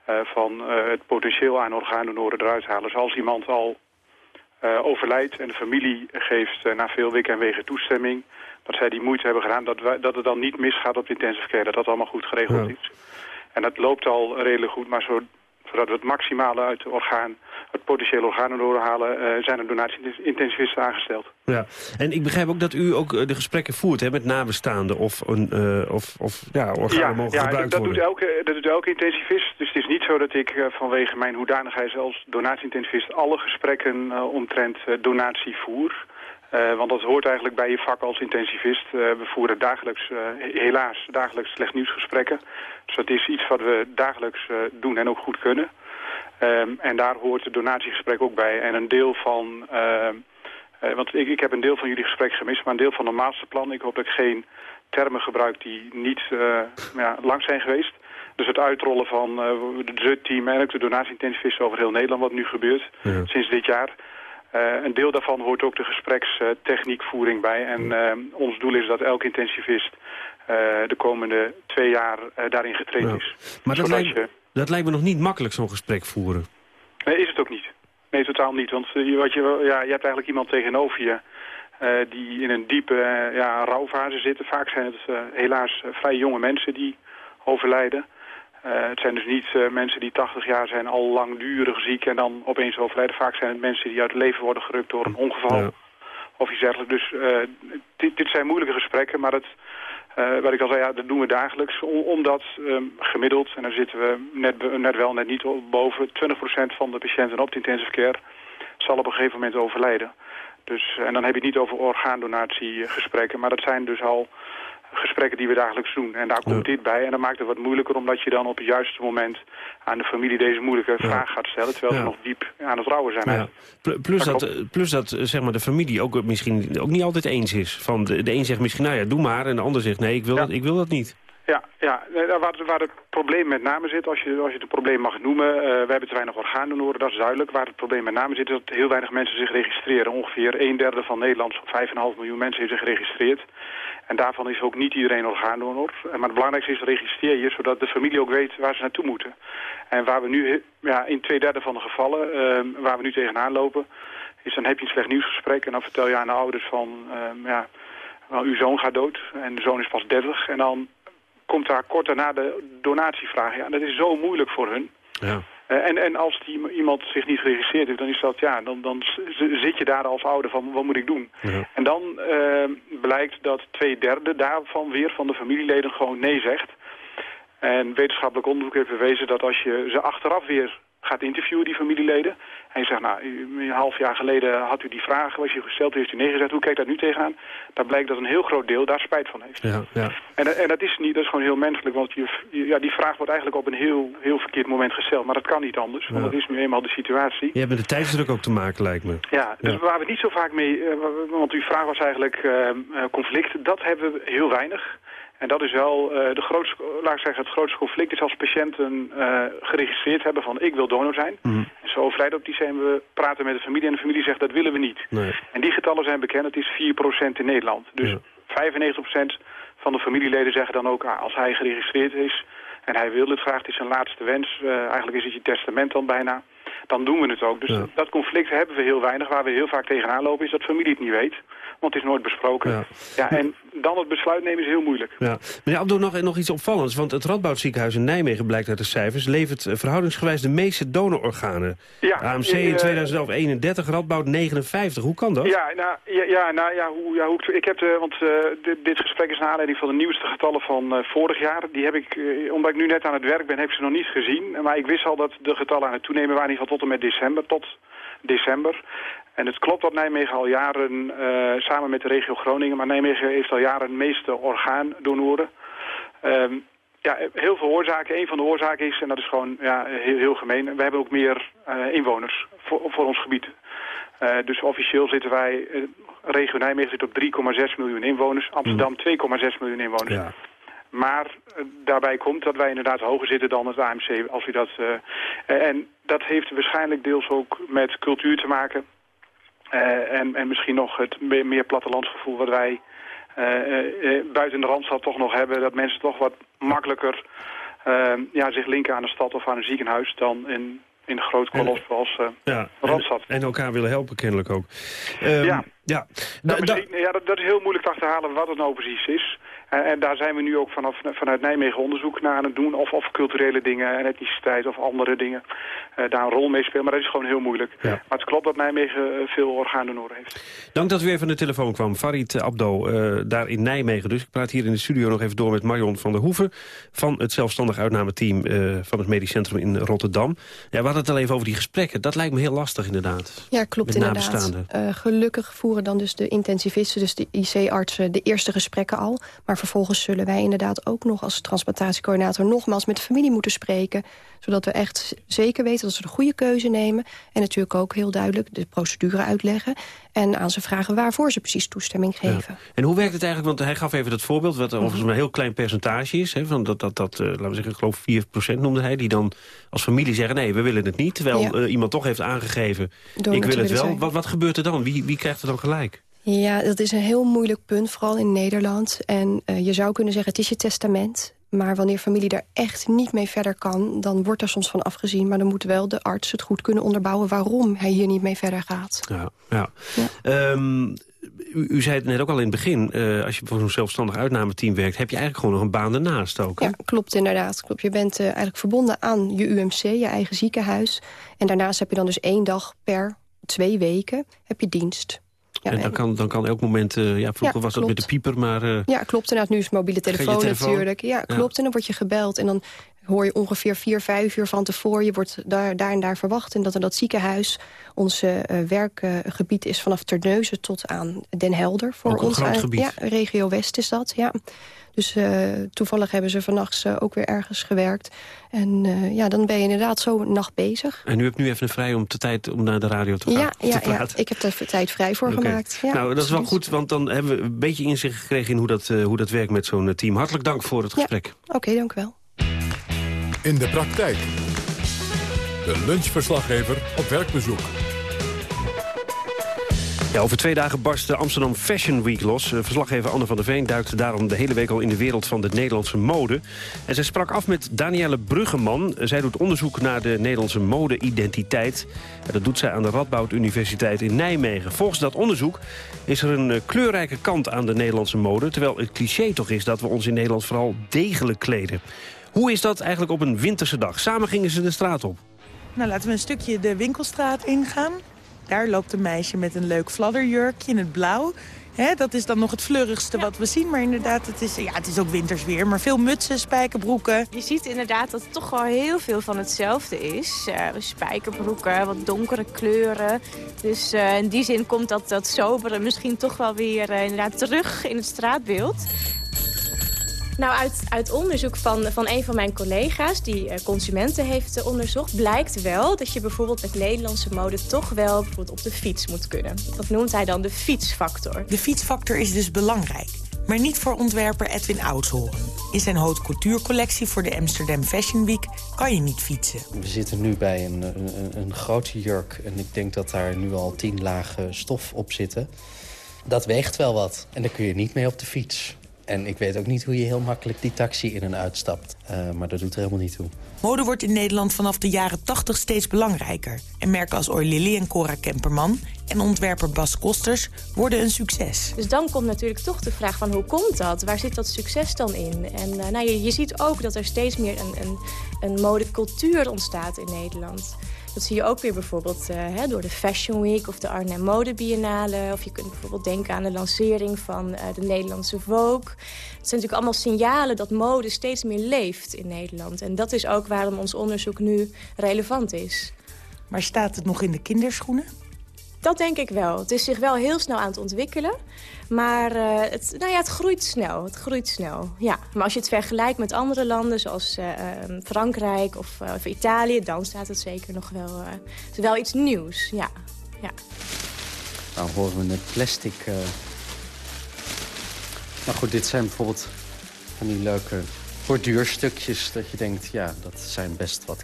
uh, van uh, het potentieel aan orgaandonoren eruit halen. Dus als iemand al overlijdt en de familie geeft na veel wikken en wegen toestemming... dat zij die moeite hebben gedaan, dat, wij, dat het dan niet misgaat op de intensive care. Dat dat allemaal goed geregeld ja. is. En dat loopt al redelijk goed, maar zo, zodat we het maximale uit het orgaan, het potentiële orgaandonor halen, uh, zijn er donatie-intensivisten aangesteld. Ja, en ik begrijp ook dat u ook uh, de gesprekken voert hè, met nabestaanden of, een, uh, of, of ja, organen ja, mogen ja, gebruikt dat worden. Doet elke, dat doet elke intensivist. Dus het is niet zo dat ik vanwege mijn hoedanigheid als donatie-intensivist alle gesprekken omtrent donatie voer. Uh, want dat hoort eigenlijk bij je vak als intensivist. Uh, we voeren dagelijks, uh, helaas, dagelijks slecht nieuwsgesprekken. Dus dat is iets wat we dagelijks doen en ook goed kunnen. Um, en daar hoort het donatiegesprek ook bij. En een deel van... want ik, ik heb een deel van jullie gesprek gemist, maar een deel van het masterplan. Ik hoop dat ik geen termen gebruik die niet ja, lang zijn geweest. Dus het uitrollen van het team en ook de donatie-intensivisten over heel Nederland, wat nu gebeurt ja. sinds dit jaar... Uh, een deel daarvan hoort ook de gesprekstechniekvoering bij. En uh, ons doel is dat elke intensivist uh, de komende twee jaar daarin getraind is. Maar dat lijkt, je... dat lijkt me nog niet makkelijk, zo'n gesprek voeren. Nee, is het ook niet. Nee, totaal niet. Want wat je, ja, je hebt eigenlijk iemand tegenover je... die in een diepe ja, rouwfase zitten. Vaak zijn het helaas vrij jonge mensen die overlijden. Uh, het zijn dus niet uh, mensen die 80 jaar zijn, al langdurig ziek en dan opeens overlijden. Vaak zijn het mensen die uit het leven worden gerukt door een ongeval Ja. of iets dergelijks. Dus uh, dit, dit, zijn moeilijke gesprekken, maar dat, wat ik al zei, ja, dat doen we dagelijks. Om, omdat um, gemiddeld, en daar zitten we net, net wel, net niet boven, 20% van de patiënten op de intensive care zal op een gegeven moment overlijden. Dus, en dan heb je het niet over orgaandonatiegesprekken, maar dat zijn dus al gesprekken die we dagelijks doen. En daar komt Ja. dit bij. En dat maakt het wat moeilijker omdat je dan op het juiste moment aan de familie deze moeilijke vraag gaat stellen. Terwijl Ja. ze nog diep aan het rouwen zijn. Plus dat, eh, plus dat eh, zeg maar, de familie ook misschien ook niet altijd eens is. Van de, de een zegt misschien, nou ja, doe maar. En de ander zegt, nee, ik wil, dat, ik wil dat niet. Ja, ja. eh, waar, waar het probleem met name zit, als je, als je het een probleem mag noemen... eh, we hebben te weinig orgaandonoren, dat is duidelijk. Waar het probleem met name zit, is dat heel weinig mensen zich registreren. Ongeveer een derde van Nederland, zo'n 5,5 miljoen mensen, heeft zich geregistreerd. En daarvan is ook niet iedereen orgaandonor. Maar het belangrijkste is, registreer je, zodat de familie ook weet waar ze naartoe moeten. En waar we nu, ja, in twee derde van de gevallen, eh, waar we nu tegenaan lopen... is dan heb je een slecht nieuwsgesprek en dan vertel je aan de ouders van... eh, ja, uw zoon gaat dood en de zoon is pas 30. En dan komt daar kort daarna de donatievraag. Ja, dat is zo moeilijk voor hun. Ja. Eh, en, en als die, iemand zich niet geregistreerd heeft, dan is dat, ja, dan, dan zit je daar als ouder van, wat moet ik doen? Ja. En dan eh, blijkt dat twee derde daarvan weer van de familieleden gewoon nee zegt. En wetenschappelijk onderzoek heeft bewezen dat als je ze achteraf weer gaat interviewen, die familieleden. En je zegt, nou, een half jaar geleden had u die vraag, was u gesteld, heeft u nee gezegd, hoe kijkt dat nu tegenaan? Dan blijkt dat een heel groot deel daar spijt van heeft. Ja, ja. En, en dat is niet, dat is gewoon heel menselijk, want je, ja, die vraag wordt eigenlijk op een heel, heel verkeerd moment gesteld. Maar dat kan niet anders, want Ja. dat is nu eenmaal de situatie. Je hebt met de tijdsdruk ook te maken, lijkt me. Ja, dus waar we het niet zo vaak mee, eh, want uw vraag was eigenlijk eh, eh, conflict, dat hebben we heel weinig. En dat is wel eh, de grootste, laat ik zeggen, het grootste conflict is als patiënten eh, geregistreerd hebben van ik wil donor zijn. Mhm. En zo overlijden op die zijn we praten met de familie en de familie zegt dat willen we niet. Nee. En die getallen zijn bekend, het is 4% in Nederland. Dus 95% van de familieleden zeggen dan ook, ah, als hij geregistreerd is en hij wil het graag, het is zijn laatste wens, eh, eigenlijk is het je testament dan bijna, dan doen we het ook. Dus Ja. dat conflict hebben we heel weinig. Waar we heel vaak tegenaan lopen is dat familie het niet weet, want het is nooit besproken. Ja. Ja, en dan het besluit nemen is heel moeilijk. Ja. Meneer Abdo, nog, nog iets opvallends. Want het Radboudziekenhuis in Nijmegen blijkt uit de cijfers... levert eh, verhoudingsgewijs de meeste donororganen. Ja, AMC eh, in 2011 31, Radboud 59. Hoe kan dat? Ja, nou, ja, ja, nou, ja, hoe, ja, hoe ik, ik heb de, want eh, dit, dit gesprek is naar aanleiding van de nieuwste getallen van eh, vorig jaar. Die heb ik, eh, omdat ik nu net aan het werk ben, heb ik ze nog niet gezien. Maar ik wist al dat de getallen aan het toenemen waren, in ieder geval tot en met december, tot december. En het klopt dat Nijmegen al jaren, eh, samen met de regio Groningen, maar Nijmegen heeft al jaren de meeste orgaandonoren. Ehm, ja, heel veel oorzaken. Een van de oorzaken is, en dat is gewoon ja, heel, heel gemeen, we hebben ook meer eh, inwoners voor, voor ons gebied. Eh, dus officieel zitten wij, regio Nijmegen zit op 3,6 miljoen inwoners, Amsterdam 2,6 miljoen inwoners. Ja. Maar daarbij komt dat wij inderdaad hoger zitten dan het AMC, als u dat... en dat heeft waarschijnlijk deels ook met cultuur te maken. En, en misschien nog het meer, meer plattelandsgevoel wat wij buiten de Randstad toch nog hebben. Dat mensen toch wat makkelijker ja, zich linken aan een stad of aan een ziekenhuis dan in, in de grote kolos zoals uh, ja, Randstad. En, en, elkaar willen helpen kennelijk ook. Um, ja. Ja. Nou, ja dat, dat, is heel moeilijk te achterhalen wat het nou precies is. En, en, daar zijn we nu ook vanaf, vanuit Nijmegen onderzoek naar aan het doen. Of, of culturele dingen, en etniciteit of andere dingen uh, daar een rol mee spelen. Maar dat is gewoon heel moeilijk. Maar het klopt dat Nijmegen uh, veel orgaandonoren heeft. Dank dat u even aan de telefoon kwam. Farid Abdo, uh, daar in Nijmegen. Dus ik praat hier in de studio nog even door met Marion van der Hoeven... van het zelfstandig uitnameteam van het Medisch Centrum in Rotterdam. Ja, we hadden het al even over die gesprekken. Dat lijkt me heel lastig inderdaad. Ja, klopt inderdaad. gelukkig voeren dan dus de intensivisten, dus de IC-artsen... de eerste gesprekken al. Maar vervolgens zullen wij inderdaad ook nog als transplantatiecoördinator... nogmaals met de familie moeten spreken. Zodat we echt zeker weten dat ze de goede keuze nemen. En natuurlijk ook heel duidelijk de procedure uitleggen. En aan ze vragen waarvoor ze precies toestemming geven. En hoe werkt het eigenlijk? Want hij gaf even het voorbeeld... wat overigens een heel klein percentage is. Hè, van dat, dat, dat uh, laten we zeggen, ik geloof 4% noemde hij... die dan als familie zeggen, nee, we willen het niet. Terwijl uh, iemand toch heeft aangegeven, ik wil het wel. Wat, wat gebeurt er dan? Wie, wie krijgt er dan gelijk? Ja, dat is een heel moeilijk punt, vooral in Nederland. En uh, je zou kunnen zeggen, het is je testament. Maar wanneer familie daar echt niet mee verder kan... dan wordt er soms van afgezien. Maar dan moet wel de arts het goed kunnen onderbouwen... waarom hij hier niet mee verder gaat. Ja, ja. Um, u, u, zei het net ook al in het begin. Uh, als je voor zo'n zelfstandig uitnameteam werkt... heb je eigenlijk gewoon nog een baan ernaast ook. Hè? Ja, klopt inderdaad. Klopt. Je bent uh, eigenlijk verbonden aan je UMC, je eigen ziekenhuis. En daarnaast heb je dan dus één dag per twee weken heb je dienst. Ja, en dan kan, dan kan elk moment, uh, ja, vroeger was dat met de pieper, maar... Uh, ja, klopt. Inderdaad, nu is mobiele telefoon, telefoon, natuurlijk. Ja, klopt. En dan word je gebeld en dan hoor je ongeveer vier, vijf uur van tevoren... je wordt daar, daar en daar verwacht en dat er dat ziekenhuis... ons uh, werkgebied is vanaf Terneuzen tot aan Den Helder. Voor ons, groot gebied. Ja, regio West is dat, ja. Dus uh, toevallig hebben ze vannachts uh, ook weer ergens gewerkt. En uh, ja, dan ben je inderdaad zo een nacht bezig. En u hebt nu even vrij om de tijd om naar de radio te gaan? Ja, ja, ja ik heb er tijd vrij voor okay. gemaakt. Ja, nou, dat is wel goed, want dan hebben we een beetje inzicht gekregen... in hoe dat, hoe dat werkt met zo'n team. Hartelijk dank voor het gesprek. Ja. Oké, okay, dank u wel. In de praktijk. De lunchverslaggever op werkbezoek. Ja, over twee dagen barst de Amsterdam Fashion Week los. Eh, verslaggever Anne van der Veen duikt daarom de hele week al in de wereld van de Nederlandse mode. En zij sprak af met Danielle Bruggeman. Zij doet onderzoek naar de Nederlandse mode-identiteit. Dat doet zij aan de Radboud Universiteit in Nijmegen. Volgens dat onderzoek is er een eh, kleurrijke kant aan de Nederlandse mode... terwijl het cliché toch is dat we ons in Nederland vooral degelijk kleden. Hoe is dat eigenlijk op een winterse dag? Samen gingen ze de straat op. Nou, laten we een stukje de winkelstraat ingaan. Daar loopt een meisje met een leuk fladderjurkje in het blauw. dat is dan nog het fleurigste wat we zien. Maar inderdaad, het is, ja, het is ook wintersweer. Maar veel mutsen, spijkerbroeken. Je ziet inderdaad dat het toch wel heel veel van hetzelfde is. Uh, spijkerbroeken, wat donkere kleuren. Dus uh, in die zin komt dat, dat sobere misschien toch wel weer uh, inderdaad terug in het straatbeeld. Nou, uit, uit onderzoek van, van een van mijn collega's... die uh, consumenten heeft uh, onderzocht... blijkt wel dat je bijvoorbeeld met Nederlandse mode... toch wel bijvoorbeeld op de fiets moet kunnen. Dat noemt hij dan de fietsfactor. De fietsfactor is dus belangrijk. Maar niet voor ontwerper Edwin Oudshoorn. In zijn haute couture collectie voor de Amsterdam Fashion Week kan je niet fietsen. We zitten nu bij een, een, een grote jurk. En ik denk dat daar nu al tien lagen stof op zitten. Dat weegt wel wat. En daar kun je niet mee op de fiets. En ik weet ook niet hoe je heel makkelijk die taxi in en uitstapt. Uh, maar dat doet er helemaal niet toe. Mode wordt in Nederland vanaf de jaren 80 steeds belangrijker. En merken als Lily en Cora Kemperman en ontwerper Bas Kosters worden een succes. Dus dan komt natuurlijk toch de vraag van hoe komt dat? Waar zit dat succes dan in? En uh, nou, je, je ziet ook dat er steeds meer een, een, een modecultuur ontstaat in Nederland. Dat zie je ook weer bijvoorbeeld uh, hè, door de Fashion Week of de Arnhem Mode Biennale. Of je kunt bijvoorbeeld denken aan de lancering van uh, de Nederlandse Vogue. Het zijn natuurlijk allemaal signalen dat mode steeds meer leeft in Nederland. En dat is ook waarom ons onderzoek nu relevant is. Maar staat het nog in de kinderschoenen? Dat denk ik wel. Het is zich wel heel snel aan het ontwikkelen. Maar uh, het, nou ja, het groeit snel. Het groeit snel, ja. Maar als je het vergelijkt met andere landen, zoals uh, Frankrijk of, uh, of, Italië... dan staat het zeker nog wel, het wel iets nieuws, ja. ja. Nou horen we het plastic... Nou goed, dit zijn bijvoorbeeld van die leuke borduurstukjes... dat je denkt, ja, dat zijn best wat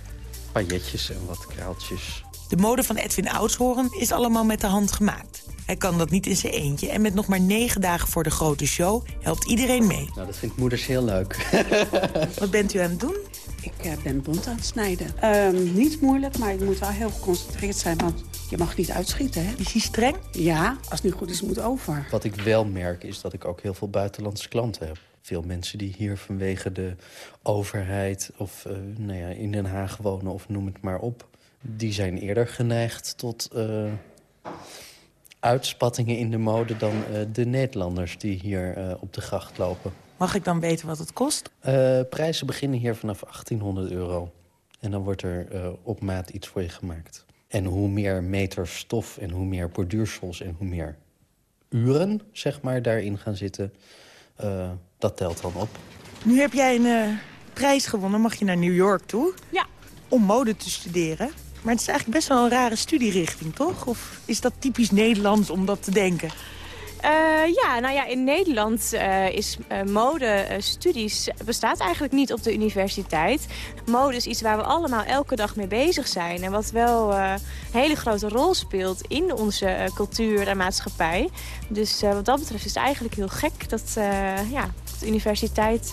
pailletjes en wat kraaltjes De mode van Edwin Oudshoorn is allemaal met de hand gemaakt. Hij kan dat niet in zijn eentje. En met nog maar negen dagen voor de grote show helpt iedereen mee. Nou, dat vindt moeders heel leuk. [LAUGHS] Wat bent u aan het doen? Ik uh, ben bont aan het snijden. Uh, niet moeilijk, maar je moet wel heel geconcentreerd zijn. Want je mag niet uitschieten, hè? Is hij streng? Ja, als het niet goed is, moet over. Wat ik wel merk, is dat ik ook heel veel buitenlandse klanten heb. Veel mensen die hier vanwege de overheid of uh, nou ja, in Den Haag wonen of noem het maar op... die zijn eerder geneigd tot uitspattingen in de mode dan uh, de Nederlanders die hier uh, op de gracht lopen. Mag ik dan weten wat het kost? Uh, prijzen beginnen hier vanaf 1800 euro. En dan wordt er op maat iets voor je gemaakt. En hoe meer meter stof en hoe meer borduursels en hoe meer uren zeg maar, daarin gaan zitten... dat telt dan op. Nu heb jij een prijs gewonnen. Mag je naar New York toe? Ja. Om mode te studeren. Maar het is eigenlijk best wel een rare studierichting, toch? Of is dat typisch Nederlands om dat te denken? Uh, ja, nou ja, in Nederland uh, is uh, modestudies bestaat eigenlijk niet op de universiteit. Mode is iets waar we allemaal elke dag mee bezig zijn. En wat wel een hele grote rol speelt in onze cultuur en maatschappij. Dus wat dat betreft is het eigenlijk heel gek dat ja, de universiteit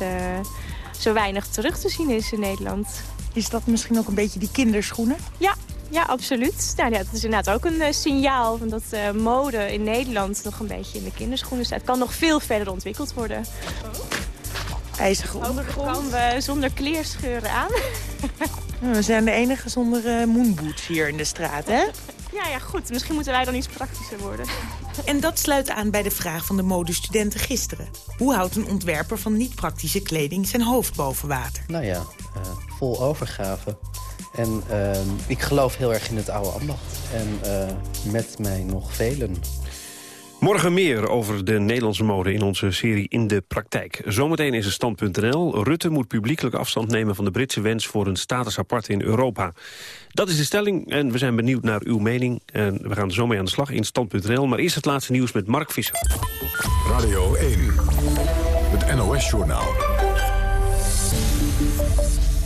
zo weinig terug te zien is in Nederland. Is dat misschien ook een beetje die kinderschoenen? Ja, ja, absoluut. Nou, ja, dat is inderdaad ook een uh, signaal van dat uh, mode in Nederland nog een beetje in de kinderschoenen staat. Het kan nog veel verder ontwikkeld worden. Oh. IJzige ondergrond. komen we zonder kleerscheuren aan. [LAUGHS] we zijn de enige zonder uh, moonboots hier in de straat, hè? [LAUGHS] Ja, ja, goed. Misschien moeten wij dan iets praktischer worden. [LAUGHS] En dat sluit aan bij de vraag van de modestudenten gisteren. Hoe houdt een ontwerper van niet-praktische kleding zijn hoofd boven water? Nou ja, vol overgave. En uh, ik geloof heel erg in het oude ambacht. En uh, met mij nog velen. Morgen meer over de Nederlandse mode in onze serie In de Praktijk. Zometeen is het stand.nl. Rutte moet publiekelijk afstand nemen van de Britse wens voor een status apart in Europa. Dat is de stelling en we zijn benieuwd naar uw mening. En we gaan zo mee aan de slag in stand.nl. Maar eerst het laatste nieuws met Mark Visser. Radio 1, het NOS-journaal.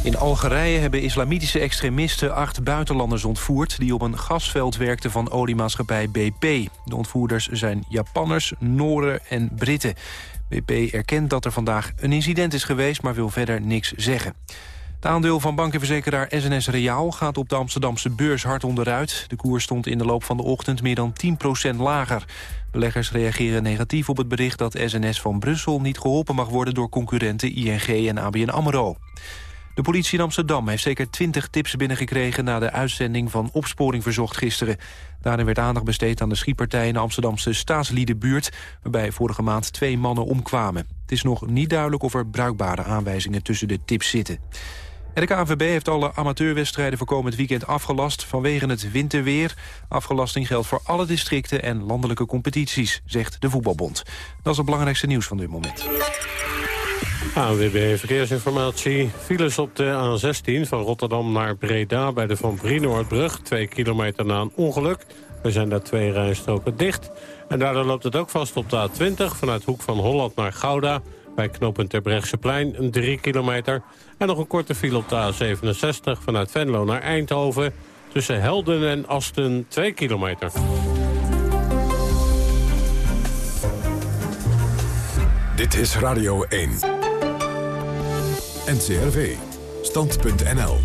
In Algerije hebben islamitische extremisten acht buitenlanders ontvoerd... die op een gasveld werkten van oliemaatschappij BP. De ontvoerders zijn Japanners, Nooren en Britten. BP erkent dat er vandaag een incident is geweest... maar wil verder niks zeggen. Het aandeel van bankenverzekeraar SNS Reaal gaat op de Amsterdamse beurs hard onderuit. De koers stond in de loop van de ochtend meer dan 10% lager. Beleggers reageren negatief op het bericht dat SNS van Brussel niet geholpen mag worden... door concurrenten ING en ABN AMRO. De politie in Amsterdam heeft zeker twintig tips binnengekregen... na de uitzending van Opsporing Verzocht gisteren. Daarin werd aandacht besteed aan de schietpartij in de Amsterdamse staatsliedenbuurt... waarbij vorige maand twee mannen omkwamen. Het is nog niet duidelijk of er bruikbare aanwijzingen tussen de tips zitten. En de KNVB heeft alle amateurwedstrijden voor komend weekend afgelast vanwege het winterweer. Afgelasting geldt voor alle districten en landelijke competities, zegt de Voetbalbond. Dat is het belangrijkste nieuws van dit moment. ANWB Verkeersinformatie. Files op de A16 van Rotterdam naar Breda bij de Van Brienoordbrug. Twee kilometer na een ongeluk. Er zijn daar twee rijstroken dicht. En daardoor loopt het ook vast op de A20 vanuit Hoek van Holland naar Gouda. Bij knooppunt Terbrechtseplein een 3 kilometer. En nog een korte file op de A67 vanuit Venlo naar Eindhoven. Tussen Helden en Asten 2 kilometer. Dit is Radio 1. NCRV. Stand.nl.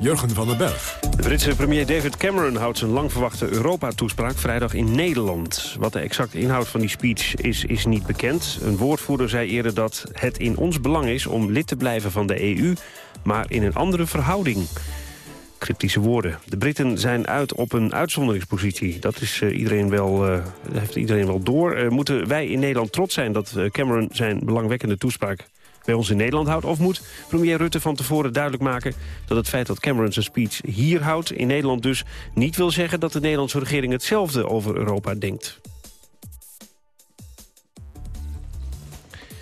Jurgen van den Berg. De Britse premier David Cameron houdt zijn lang verwachte Europa-toespraak vrijdag in Nederland. Wat de exacte inhoud van die speech is, is niet bekend. Een woordvoerder zei eerder dat het in ons belang is om lid te blijven van de EU, maar in een andere verhouding. Cryptische woorden. De Britten zijn uit op een uitzonderingspositie. Dat is, uh, iedereen wel, uh, heeft iedereen wel door. Uh, moeten wij in Nederland trots zijn dat Cameron zijn belangwekkende toespraak bij ons in Nederland houdt? Of moet premier Rutte van tevoren duidelijk maken... dat het feit dat Cameron zijn speech hier houdt, in Nederland dus... niet wil zeggen dat de Nederlandse regering hetzelfde over Europa denkt?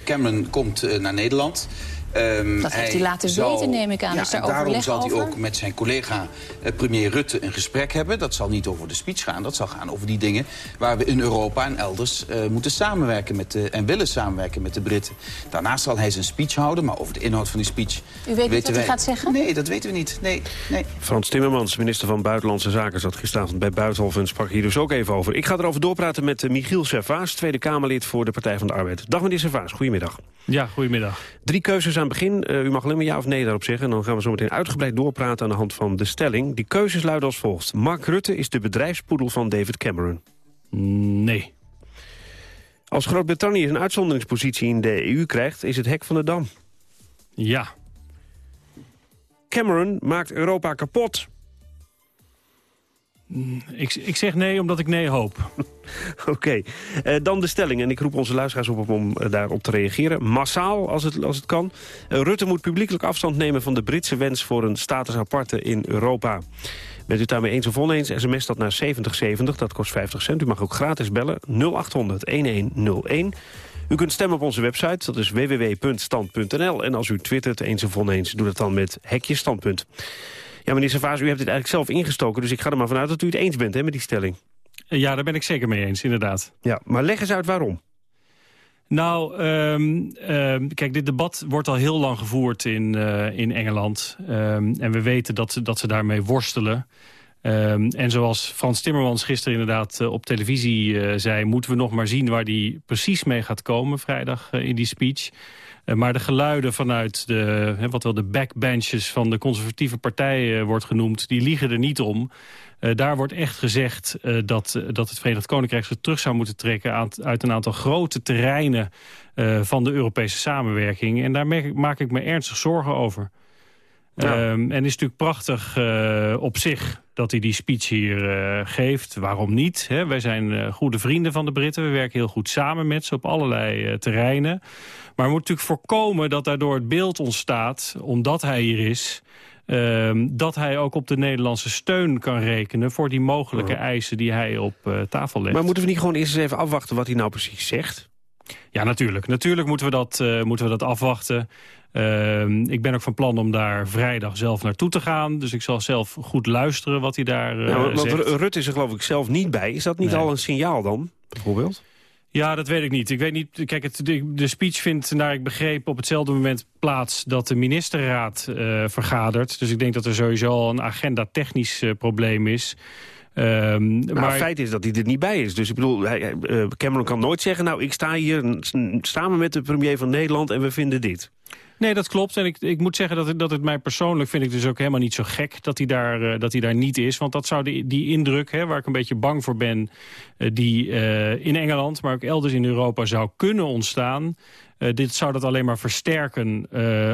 Cameron komt naar Nederland... Um, dat heeft hij laten zal, weten, neem ik aan. Ja, is daar en daarom zal hij ook met zijn collega eh, premier Rutte een gesprek hebben. Dat zal niet over de speech gaan, dat zal gaan over die dingen... waar we in Europa en elders uh, moeten samenwerken met de, en willen samenwerken met de Britten. Daarnaast zal hij zijn speech houden, maar over de inhoud van die speech... U weet niet wat wij... hij gaat zeggen? Nee, dat weten we niet. Nee, nee. Frans Timmermans, minister van Buitenlandse Zaken... zat gisteravond bij Buitenhof en sprak hier dus ook even over. Ik ga erover doorpraten met uh, Michiel Servaas, Tweede Kamerlid voor de Partij van de Arbeid. Dag meneer Servaas, goedemiddag. Ja, goedemiddag. Drie keuzes aan het begin. Uh, u mag alleen maar ja of nee daarop zeggen. En dan gaan we zo meteen uitgebreid doorpraten aan de hand van de stelling. Die keuzes luiden als volgt. Mark Rutte is de bedrijfspoedel van David Cameron. Nee. Als Groot-Brittannië een uitzonderingspositie in de EU krijgt... is het hek van de dam. Ja. Cameron maakt Europa kapot. Ik, ik zeg nee omdat ik nee hoop. [LAUGHS] Oké, uh, dan de stelling. En ik roep onze luisteraars op om uh, daarop te reageren. Massaal, als het, als het kan. Uh, Rutte moet publiekelijk afstand nemen van de Britse wens... voor een status aparte in Europa. Bent u daarmee eens of oneens, sms dat naar 7070. Dat kost 50 cent. U mag ook gratis bellen. 0800-1101. U kunt stemmen op onze website, dat is www.stand.nl. En als u twittert eens of oneens, doe dat dan met hekje standpunt. Ja, meneer Savaas, u hebt dit eigenlijk zelf ingestoken... dus ik ga er maar vanuit dat u het eens bent hè, met die stelling. Ja, daar ben ik zeker mee eens, inderdaad. Ja, maar leg eens uit waarom. Nou, um, um, kijk, dit debat wordt al heel lang gevoerd in, uh, in Engeland. Um, en we weten dat, dat ze daarmee worstelen. en zoals Frans Timmermans gisteren inderdaad uh, op televisie uh, zei... moeten we nog maar zien waar die precies mee gaat komen vrijdag in die speech... Uh, maar de geluiden vanuit de, wat wel de backbenches van de conservatieve partij uh, wordt genoemd... die liegen er niet om. Uh, daar wordt echt gezegd dat, dat het Verenigd Koninkrijk zich terug zou moeten trekken... Uit een aantal grote terreinen van de Europese samenwerking. En daar maak ik me ernstig zorgen over. Ja. Um, en het is natuurlijk prachtig uh, op zich dat hij die speech hier uh, geeft. Waarom niet? Hè? Wij zijn uh, goede vrienden van de Britten. We werken heel goed samen met ze op allerlei terreinen. Maar we moeten natuurlijk voorkomen dat daardoor het beeld ontstaat... omdat hij hier is... Um, dat hij ook op de Nederlandse steun kan rekenen... voor die mogelijke eisen die hij op tafel legt. Maar moeten we niet gewoon eerst eens even afwachten wat hij nou precies zegt? Ja, natuurlijk. Natuurlijk moeten we dat, moeten we dat afwachten. Uh, ik ben ook van plan om daar vrijdag zelf naartoe te gaan. Dus ik zal zelf goed luisteren wat hij daar uh, nou, want zegt. Rutte is er geloof ik zelf niet bij. Is dat niet Nee. al een signaal dan, bijvoorbeeld? Ja, dat weet ik niet. Ik weet niet. Kijk, het, de, de speech vindt, naar ik begreep, op hetzelfde moment plaats dat de ministerraad uh, vergadert. Dus ik denk dat er sowieso al een agenda-technisch uh, probleem is. Um, Nou, maar het feit is dat hij er niet bij is. Dus ik bedoel, hij, Cameron kan nooit zeggen... nou, ik sta hier samen met de premier van Nederland en we vinden dit. Nee, dat klopt. En ik, ik moet zeggen dat het, dat het mij persoonlijk vind ik dus ook helemaal niet zo gek dat hij daar, uh, dat hij daar niet is. Want dat zou de, die indruk, hè, waar ik een beetje bang voor ben, uh, die uh, in Engeland, maar ook elders in Europa zou kunnen ontstaan. Dit zou dat alleen maar versterken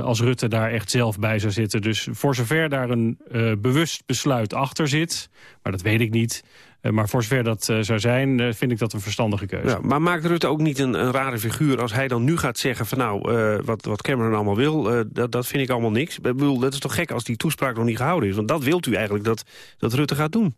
als Rutte daar echt zelf bij zou zitten. Dus voor zover daar een bewust besluit achter zit, maar dat weet ik niet... Uh, maar voor zover dat uh, zou zijn, uh, vind ik dat een verstandige keuze. Ja, maar maakt Rutte ook niet een, een, rare figuur als hij dan nu gaat zeggen... van nou, wat, wat Cameron allemaal wil, dat, dat vind ik allemaal niks. Ik bedoel, dat is toch gek als die toespraak nog niet gehouden is? Want dat wilt u eigenlijk dat, dat Rutte gaat doen.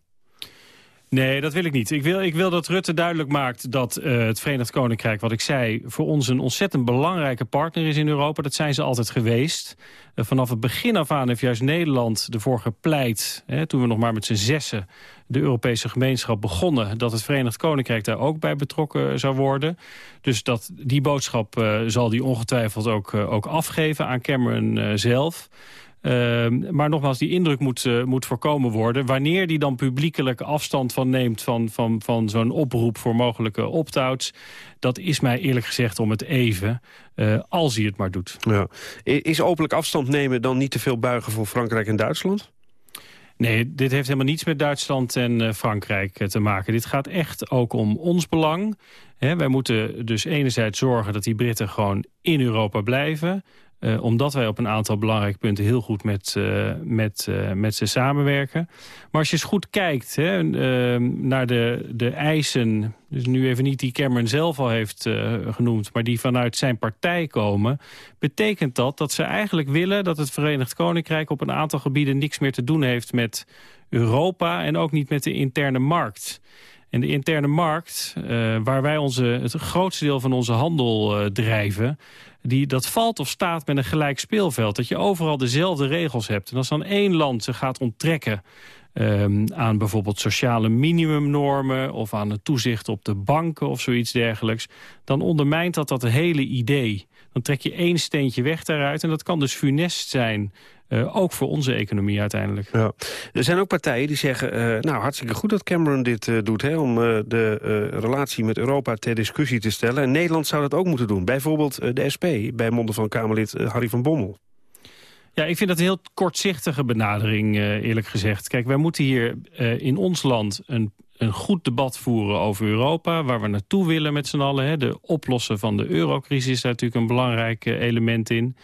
Nee, dat wil ik niet. Ik wil, ik wil dat Rutte duidelijk maakt dat uh, het Verenigd Koninkrijk, wat ik zei, voor ons een ontzettend belangrijke partner is in Europa. Dat zijn ze altijd geweest. Uh, vanaf het begin af aan heeft juist Nederland ervoor gepleit, hè, toen we nog maar met z'n zessen de Europese gemeenschap begonnen, dat het Verenigd Koninkrijk daar ook bij betrokken zou worden. Dus dat, die boodschap zal die ongetwijfeld ook, ook afgeven aan Cameron zelf. Uh, maar nogmaals, die indruk moet, uh, moet voorkomen worden. Wanneer die dan publiekelijk afstand van neemt... van, van, van zo'n oproep voor mogelijke opt-outs... dat is mij eerlijk gezegd om het even, uh, als hij het maar doet. Ja. Is openlijk afstand nemen dan niet te veel buigen voor Frankrijk en Duitsland? Nee, dit heeft helemaal niets met Duitsland en uh, Frankrijk uh, te maken. Dit gaat echt ook om ons belang. He, wij moeten dus enerzijds zorgen dat die Britten gewoon in Europa blijven... Uh, omdat wij op een aantal belangrijke punten heel goed met, uh, met, uh, met ze samenwerken. Maar als je eens goed kijkt hè, naar de, de eisen... dus nu even niet die Cameron zelf al heeft genoemd... maar die vanuit zijn partij komen... betekent dat dat ze eigenlijk willen dat het Verenigd Koninkrijk... op een aantal gebieden niks meer te doen heeft met Europa... en ook niet met de interne markt. En de interne markt, waar wij onze, het grootste deel van onze handel drijven... Die, dat valt of staat met een gelijk speelveld. Dat je overal dezelfde regels hebt. En als dan één land zich gaat onttrekken um, aan bijvoorbeeld sociale minimumnormen... of aan het toezicht op de banken of zoiets dergelijks... dan ondermijnt dat dat hele idee. Dan trek je één steentje weg daaruit en dat kan dus funest zijn... Uh, ook voor onze economie uiteindelijk. Ja. Er zijn ook partijen die zeggen, uh, nou hartstikke goed dat Cameron dit uh, doet... Hè, om de relatie met Europa ter discussie te stellen. En Nederland zou dat ook moeten doen. Bijvoorbeeld de SP, bij monden van Kamerlid Harry van Bommel. Ja, ik vind dat een heel kortzichtige benadering, eerlijk gezegd. Kijk, wij moeten hier in ons land een, een goed debat voeren over Europa... waar we naartoe willen met z'n allen. Hè. De oplossen van de eurocrisis is daar natuurlijk een belangrijk uh, element in.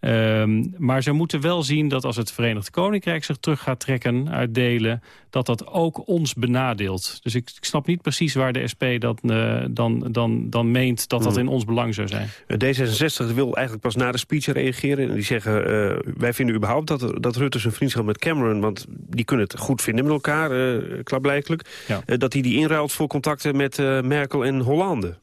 Um, maar ze moeten wel zien dat als het Verenigd Koninkrijk zich terug gaat trekken uit delen... dat dat ook ons benadeelt. Dus ik, ik snap niet precies waar de SP dat, uh, dan, dan, dan meent dat dat hmm. in ons belang zou zijn. D66 wil eigenlijk pas na de speech reageren. En die zeggen, uh, wij vinden überhaupt dat, dat Rutte zijn vriendschap met Cameron... want die kunnen het goed vinden met elkaar, uh, klaarblijkelijk... Ja. dat hij die inruilt voor contacten met Merkel en Hollande.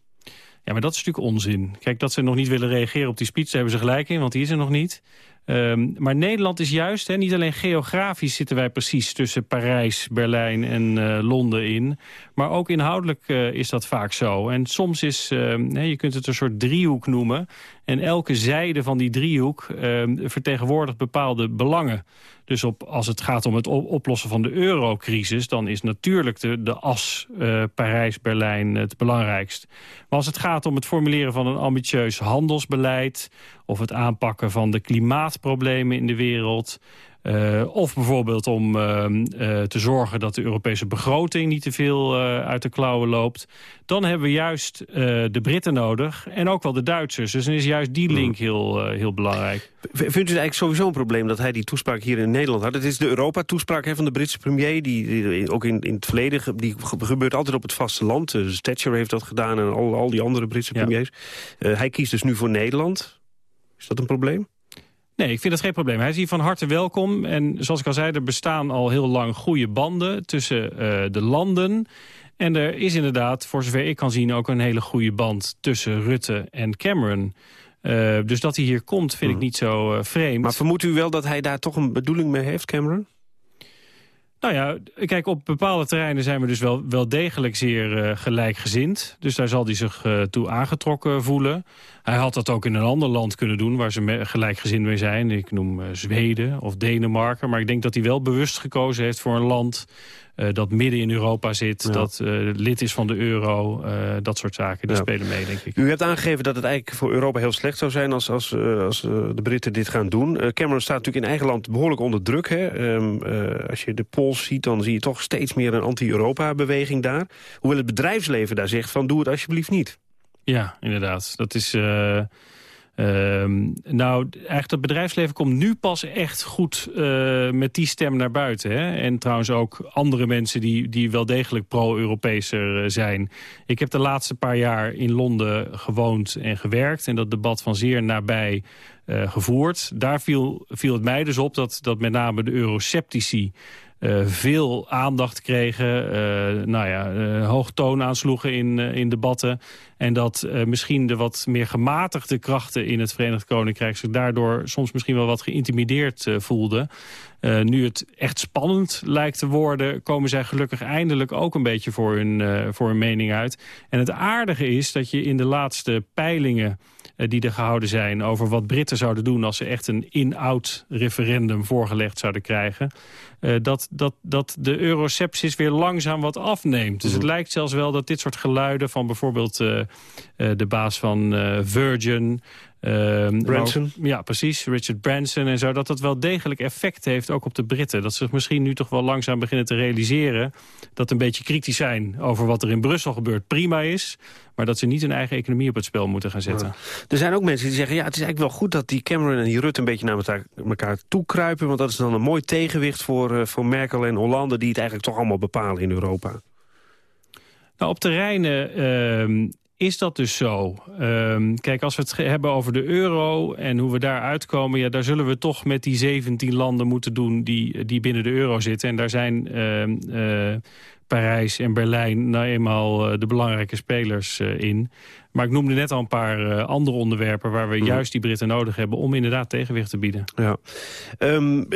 Ja, maar dat is natuurlijk onzin. Kijk, dat ze nog niet willen reageren op die speech, daar hebben ze gelijk in, want die is er nog niet. Um, maar Nederland is juist, hè, niet alleen geografisch zitten wij precies tussen Parijs, Berlijn en uh, Londen in. Maar ook inhoudelijk uh, is dat vaak zo. En soms is, uh, je kunt het een soort driehoek noemen. En elke zijde van die driehoek ehm, vertegenwoordigt bepaalde belangen. Dus op, als het gaat om het oplossen van de eurocrisis... dan is natuurlijk de, de as uh, Parijs-Berlijn het belangrijkst. Maar als het gaat om het formuleren van een ambitieus handelsbeleid... of het aanpakken van de klimaatproblemen in de wereld... Uh, of bijvoorbeeld om uh, uh, te zorgen dat de Europese begroting niet te veel uit de klauwen loopt. Dan hebben we juist de Britten nodig en ook wel de Duitsers. Dus dan is juist die link heel, heel belangrijk. Vindt u het eigenlijk sowieso een probleem dat hij die toespraak hier in Nederland had? Het is de Europa-toespraak van de Britse premier, die, die ook in, in, het verleden... die gebeurt altijd op het vasteland. Dus Thatcher heeft dat gedaan en al, al die andere Britse premiers. Ja. hij kiest dus nu voor Nederland. Is dat een probleem? Nee, ik vind dat geen probleem. Hij is hier van harte welkom. En zoals ik al zei, er bestaan al heel lang goede banden tussen uh, de landen. En er is inderdaad, voor zover ik kan zien, ook een hele goede band tussen Rutte en Cameron. Uh, dus dat hij hier komt, vind ik niet zo uh, vreemd. Maar vermoedt u wel dat hij daar toch een bedoeling mee heeft, Cameron? Nou ja, kijk, op bepaalde terreinen zijn we dus wel, wel degelijk zeer uh, gelijkgezind. Dus daar zal hij zich uh, toe aangetrokken voelen. Hij had dat ook in een ander land kunnen doen waar ze gelijkgezind mee zijn. Ik noem uh, Zweden of Denemarken. Maar ik denk dat hij wel bewust gekozen heeft voor een land uh, dat midden in Europa zit, ja. dat uh, lid is van de euro, uh, dat soort zaken, die ja. spelen mee, denk ik. U hebt aangegeven dat het eigenlijk voor Europa heel slecht zou zijn als, als, als de Britten dit gaan doen. Cameron staat natuurlijk in eigen land behoorlijk onder druk. Hè? Um, als je de polls ziet, dan zie je toch steeds meer een anti-Europa-beweging daar. Hoewel het bedrijfsleven daar zegt van doe het alsjeblieft niet. Ja, inderdaad. Dat is... Um, nou, eigenlijk het bedrijfsleven komt nu pas echt goed uh, met die stem naar buiten. Hè? En trouwens ook andere mensen die, die wel degelijk pro-Europeeser uh, zijn. Ik heb de laatste paar jaar in Londen gewoond en gewerkt... en dat debat van zeer nabij uh, gevoerd. Daar viel, viel het mij dus op dat, dat met name de eurosceptici... Uh, veel aandacht kregen, uh, nou ja, uh, hoog toon aansloegen in, in debatten. En dat misschien de wat meer gematigde krachten in het Verenigd Koninkrijk... zich daardoor soms misschien wel wat geïntimideerd voelden. nu het echt spannend lijkt te worden... komen zij gelukkig eindelijk ook een beetje voor hun, voor hun mening uit. En het aardige is dat je in de laatste peilingen die er gehouden zijn... over wat Britten zouden doen als ze echt een in-out referendum voorgelegd zouden krijgen... Uh, dat, dat, dat de eurocepsis weer langzaam wat afneemt. Dus het mhm. lijkt zelfs wel dat dit soort geluiden van bijvoorbeeld uh, de baas van Virgin... Ehm, Branson? Maar, ja, precies. Richard Branson en zo. Dat dat wel degelijk effect heeft, ook op de Britten. Dat ze zich misschien nu toch wel langzaam beginnen te realiseren... dat een beetje kritisch zijn over wat er in Brussel gebeurt prima is... maar dat ze niet hun eigen economie op het spel moeten gaan zetten. Ja. Er zijn ook mensen die zeggen... ja, het is eigenlijk wel goed dat die Cameron en die Rutte... een beetje naar elkaar, elkaar toe kruipen... want dat is dan een mooi tegenwicht voor, uh, voor Merkel en Hollande... die het eigenlijk toch allemaal bepalen in Europa. Nou, op terreinen uh, is dat dus zo? Um, kijk, als we het hebben over de euro en hoe we daar uitkomen... Ja, daar zullen we toch met die 17 landen moeten doen die, die binnen de euro zitten. En daar zijn uh, uh, Parijs en Berlijn nou eenmaal de belangrijke spelers in. Maar ik noemde net al een paar uh, andere onderwerpen... waar we juist die Britten nodig hebben om inderdaad tegenwicht te bieden. Ja, um,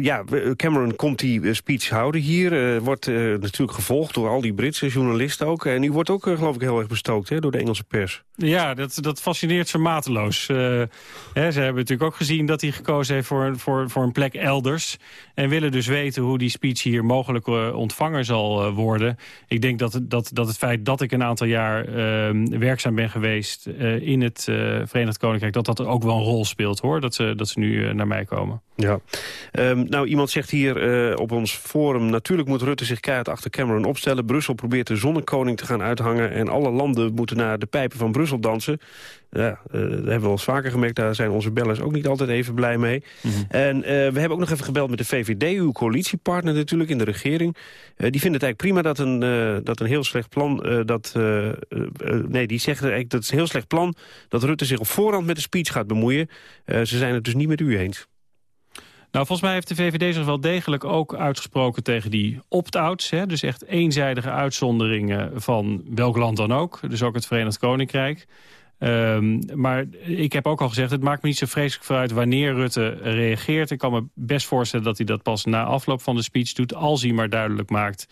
ja Cameron komt die speech houden hier. Uh, wordt uh, natuurlijk gevolgd door al die Britse journalisten ook. En die wordt ook, geloof ik, heel erg bestookt hè, door de Engelse pers. Ja, dat, dat fascineert ze mateloos. Hè, ze hebben natuurlijk ook gezien dat hij gekozen heeft voor, voor, voor een plek elders. En willen dus weten hoe die speech hier mogelijk ontvangen zal worden. Ik denk dat, dat, dat het feit dat ik een aantal jaar ehm, werkzaam ben geweest uh, in het uh, Verenigd Koninkrijk... dat dat ook wel een rol speelt, hoor. Dat ze, dat ze nu uh, naar mij komen. Ja. Um, nou, iemand zegt hier op ons forum... natuurlijk moet Rutte zich keihard achter Cameron opstellen. Brussel probeert de zonnekoning te gaan uithangen... en alle landen moeten naar de pijpen van Brussel dansen. Ja, uh, dat hebben we al eens vaker gemerkt. Daar zijn onze bellers ook niet altijd even blij mee. Mm -hmm. En uh, we hebben ook nog even gebeld met de VVD, uw coalitiepartner natuurlijk in de regering. Uh, die vinden het eigenlijk prima dat een, dat een heel slecht plan... dat, nee, die zeggen eigenlijk dat het een heel slecht plan... dat Rutte zich op voorhand met de speech gaat bemoeien. ze zijn het dus niet met u eens. Nou, volgens mij heeft de VVD zich wel degelijk ook uitgesproken tegen die opt-outs. Dus echt eenzijdige uitzonderingen van welk land dan ook. Dus ook het Verenigd Koninkrijk. Um, maar ik heb ook al gezegd, het maakt me niet zo vreselijk vooruit wanneer Rutte reageert. Ik kan me best voorstellen dat hij dat pas na afloop van de speech doet... als hij maar duidelijk maakt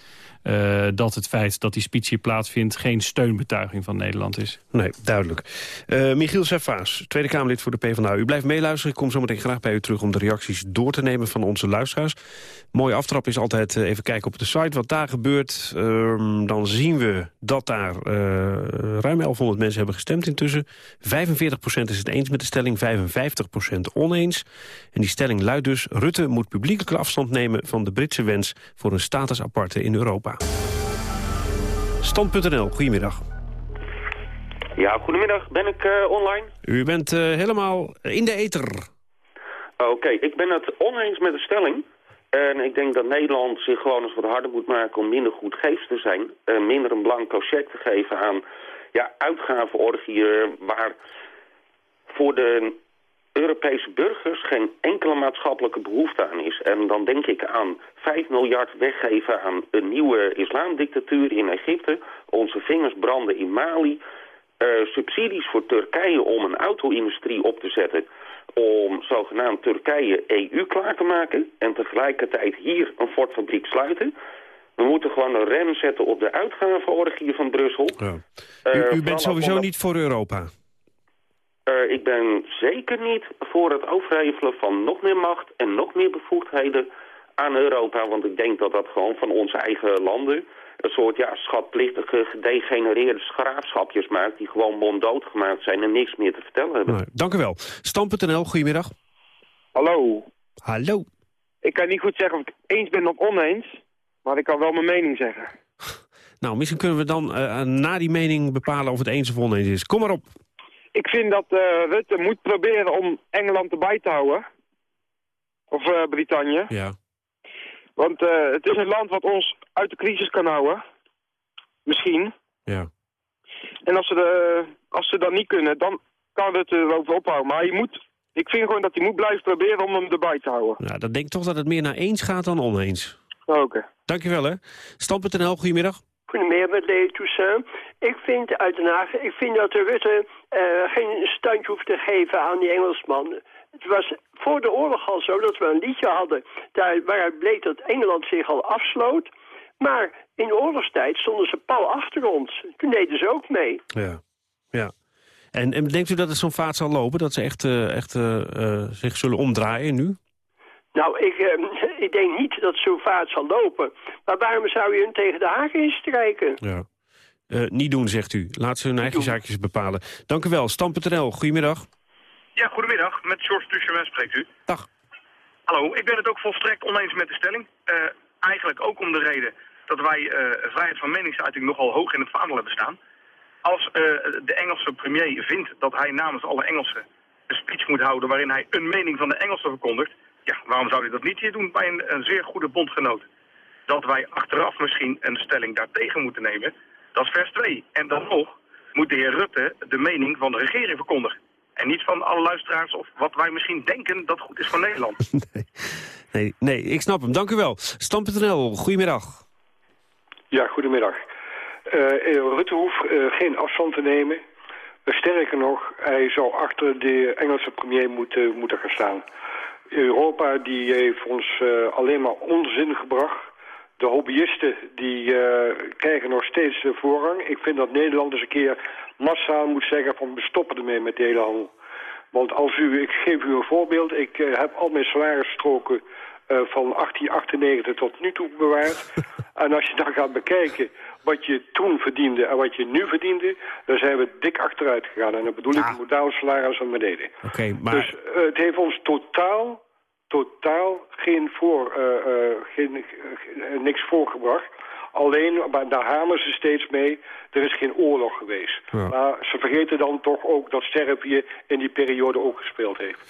uh, dat het feit dat die speech hier plaatsvindt... geen steunbetuiging van Nederland is. Nee, duidelijk. Uh, Michiel Servaas, Tweede Kamerlid voor de PvdA. U blijft meeluisteren. Ik kom zo meteen graag bij u terug om de reacties door te nemen van onze luisteraars. Mooie aftrap is altijd uh, even kijken op de site wat daar gebeurt. Uh, dan zien we dat daar ruim 1100 mensen hebben gestemd intussen. 45% is het eens met de stelling, 55% oneens. En die stelling luidt dus... Rutte moet publiekelijke afstand nemen van de Britse wens... voor een status aparte in Europa. Stand.nl, goedemiddag. Ja, goedemiddag. Ben ik uh, online? U bent uh, helemaal in de ether. Oké, okay. ik ben het oneens met de stelling. En ik denk dat Nederland zich gewoon eens wat harder moet maken om minder goed geest te zijn. Uh, minder een blanco cheque te geven aan ja, uitgavenorgieën waar voor de Europese burgers geen enkele maatschappelijke behoefte aan is. En dan denk ik aan 5 miljard weggeven aan een nieuwe islamdictatuur in Egypte, onze vingers branden in Mali, uh, subsidies voor Turkije om een auto-industrie op te zetten om zogenaamd Turkije EU klaar te maken en tegelijkertijd hier een Ford-fabriek sluiten. We moeten gewoon een rem zetten op de uitgavenorgie van Brussel. Ja. U, u uh, bent sowieso niet voor Europa? Uh, ik ben zeker niet voor het overhevelen van nog meer macht en nog meer bevoegdheden aan Europa. Want ik denk dat dat gewoon van onze eigen landen een soort ja, schatplichtige, gedegenereerde schraapschapjes maakt... die gewoon monddood gemaakt zijn en niks meer te vertellen hebben. Nou, dank u wel. Stam.nl, goedemiddag. Hallo. Hallo. Ik kan niet goed zeggen of ik eens ben of oneens, maar ik kan wel mijn mening zeggen. Nou, misschien kunnen we dan uh, na die mening bepalen of het eens of oneens is. Kom maar op. Ik vind dat uh, Rutte moet proberen om Engeland erbij te houden. Of uh, Brittannië. Ja. Want uh, het is een land wat ons uit de crisis kan houden. Misschien. Ja. En als ze, de, als ze dat niet kunnen, dan kan het erover ophouden. Maar je moet, ik vind gewoon dat hij moet blijven proberen om hem erbij te houden. Ja, dan denk ik toch dat het meer naar eens gaat dan oneens. Oké. Okay. Dankjewel hè. Stam.nl, goedemiddag. Goedemiddag, met Leo Toussaint. Ik vind uit Den Haag, ik vind dat de Rutte uh, geen standje hoeft te geven aan die Engelsman. Het was voor de oorlog al zo dat we een liedje hadden... Daar, waaruit bleek dat Engeland zich al afsloot. Maar in de oorlogstijd stonden ze pal achter ons. Toen deden ze ook mee. Ja, ja. En, en denkt u dat het zo'n vaart zal lopen? Dat ze echt, uh, echt uh, uh, zich zullen omdraaien nu? Nou, ik, [LAUGHS] ik denk niet dat het zo vaart zal lopen. Maar waarom zou je hun tegen de haken instrijken? Ja. Niet doen, zegt u. Laat ze hun eigen zaakjes bepalen. Dank u wel. Stam.nl, goedemiddag. Ja, goedemiddag. Met George Tuchemin spreekt u. Dag. Hallo, ik ben het ook volstrekt oneens met de stelling. Uh, eigenlijk ook om de reden dat wij uh, vrijheid van meningsuiting nogal hoog in het vaandel hebben staan. Als de Engelse premier vindt dat hij namens alle Engelsen een speech moet houden waarin hij een mening van de Engelsen verkondigt, ja, waarom zou hij dat niet hier doen bij een, een zeer goede bondgenoot? Dat wij achteraf misschien een stelling daartegen moeten nemen, dat is vers 2. En dan nog moet de heer Rutte de mening van de regering verkondigen. En niet van alle luisteraars of wat wij misschien denken dat goed is voor Nederland. [LAUGHS] Nee, nee, nee ik snap hem. Dank u wel. Stam.nl, goedemiddag. Ja, goedemiddag. Uh, Rutte hoeft uh, geen afstand te nemen. Uh, sterker nog, hij zou achter de Engelse premier moeten, moeten gaan staan. Europa die heeft ons alleen maar onzin gebracht. De hobbyisten die krijgen nog steeds de voorrang. Ik vind dat Nederland eens een keer massaal moet zeggen van we stoppen ermee met de hele handel. Want als u, ik geef u een voorbeeld, ik heb al mijn salarisstroken uh, van 1898 tot nu toe bewaard. [LAUGHS] en als je dan gaat bekijken wat je toen verdiende en wat je nu verdiende... dan zijn we dik achteruit gegaan. En dan bedoel ik de modaal salaris van beneden. Okay, maar... Dus het heeft ons totaal, totaal geen voor, uh, geen, niks voorgebracht. Alleen, maar daar hameren ze steeds mee, er is geen oorlog geweest. Ja. Maar ze vergeten dan toch ook dat Servië in die periode ook gespeeld heeft.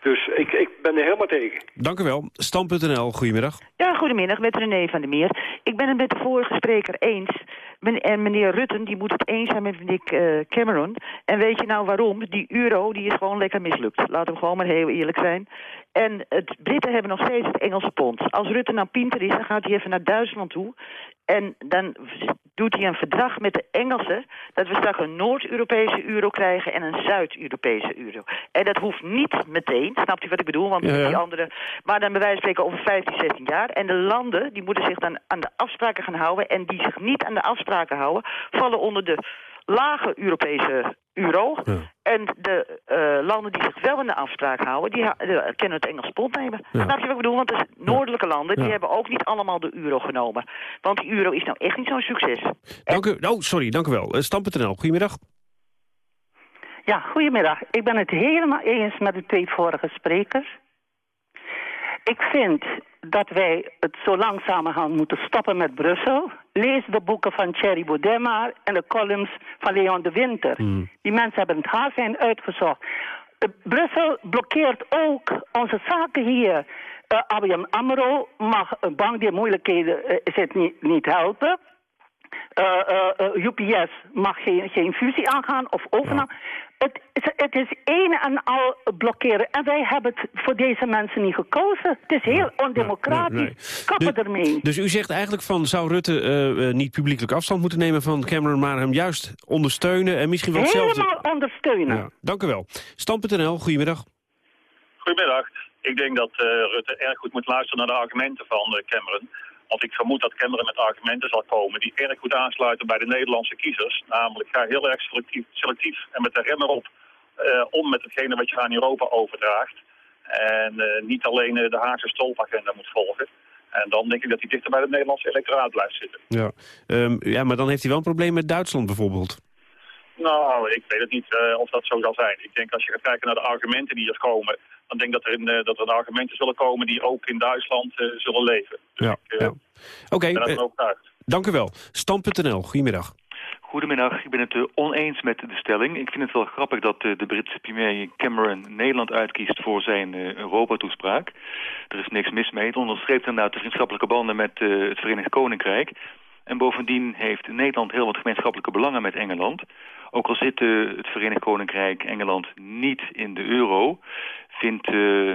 Dus ik, ik ben er helemaal tegen. Dank u wel. Stam.nl, goedemiddag. Ja, goedemiddag, met René van der Meer. Ik ben het met de vorige spreker eens. En meneer Rutten die moet het eens zijn met meneer uh, Cameron. En weet je nou waarom? Die euro die is gewoon lekker mislukt. Laten we gewoon maar heel eerlijk zijn. En het Britten hebben nog steeds het Engelse pond. Als Rutte nou pinter is, dan gaat hij even naar Duitsland toe. En dan doet hij een verdrag met de Engelsen... dat we straks een Noord-Europese euro krijgen en een Zuid-Europese euro. En dat hoeft niet meteen, snapt u wat ik bedoel? Want Ja, ja. die andere... Maar dan bij wijze van spreken over 15, 16 jaar. En de landen die moeten zich dan aan de afspraken gaan houden... en die zich niet aan de afspraken houden... vallen onder de lage Europese euro. En de eh, landen die zich wel aan de afspraak houden... die eh, kunnen het Engels pond nemen. Snap je wat ik bedoel? Want de noordelijke landen... die Ja. hebben ook niet allemaal de euro genomen. Want die euro is nou echt niet zo'n succes. Dank u, oh, sorry, dank u wel. Eh, Stam.nl, goedemiddag. Ja, goedemiddag. Ik ben het helemaal eens met de twee vorige sprekers. Ik vind dat wij het zo langzamerhand moeten stoppen met Brussel. Lees de boeken van Thierry Baudet maar en de columns van Leon de Winter. Die mensen hebben het haar zijn uitgezocht. Eh, Brussel blokkeert ook onze zaken hier. Uh, ABN AMRO mag een bank die moeilijkheden eh, zit niet, niet helpen. Eh, eh, eh, UPS mag geen, geen fusie aangaan of overname. Het, is- het is een en al blokkeren. En wij hebben het voor deze mensen niet gekozen. Het is heel ondemocratisch. Nee, nee. Kappen Du- ermee. Dus u zegt eigenlijk van, zou Rutte niet publiekelijk afstand moeten nemen van Cameron... maar hem juist ondersteunen en misschien wel hetzelfde... Helemaal ondersteunen. Ja, dank u wel. Stam.nl, goedemiddag. Goedemiddag. Ik denk dat eh, Rutte erg goed moet luisteren naar de argumenten van Cameron. Want ik vermoed dat Cameron met argumenten zal komen die erg goed aansluiten bij de Nederlandse kiezers. Namelijk, ga heel erg selectief, selectief en met de remmer op eh, om met hetgene wat je aan Europa overdraagt. En eh, niet alleen eh, de Haagse stolpagenda moet volgen. En dan denk ik dat hij dichter bij het Nederlandse electoraat blijft zitten. Ja. Ehm, ja, maar dan heeft hij wel een probleem met Duitsland bijvoorbeeld. Nou, ik weet het niet of dat zo zal zijn. Ik denk als je gaat kijken naar de argumenten die er komen... dan denk ik dat er, in, eh, dat er argumenten zullen komen die ook in Duitsland eh, zullen leven. Ja, ja. Oké, Ik eh, ervan overtuigd. dank u wel. Stam.nl, goedemiddag. Goedemiddag, ik ben het eh, oneens met de stelling. Ik vind het wel grappig dat eh, de Britse premier Cameron Nederland uitkiest voor zijn Europa-toespraak. Er is niks mis mee. Het onderstreept inderdaad de vriendschappelijke banden met eh, het Verenigd Koninkrijk. En bovendien heeft Nederland heel wat gemeenschappelijke belangen met Engeland. Ook al zit eh, het Verenigd Koninkrijk Engeland niet in de euro, vindt eh,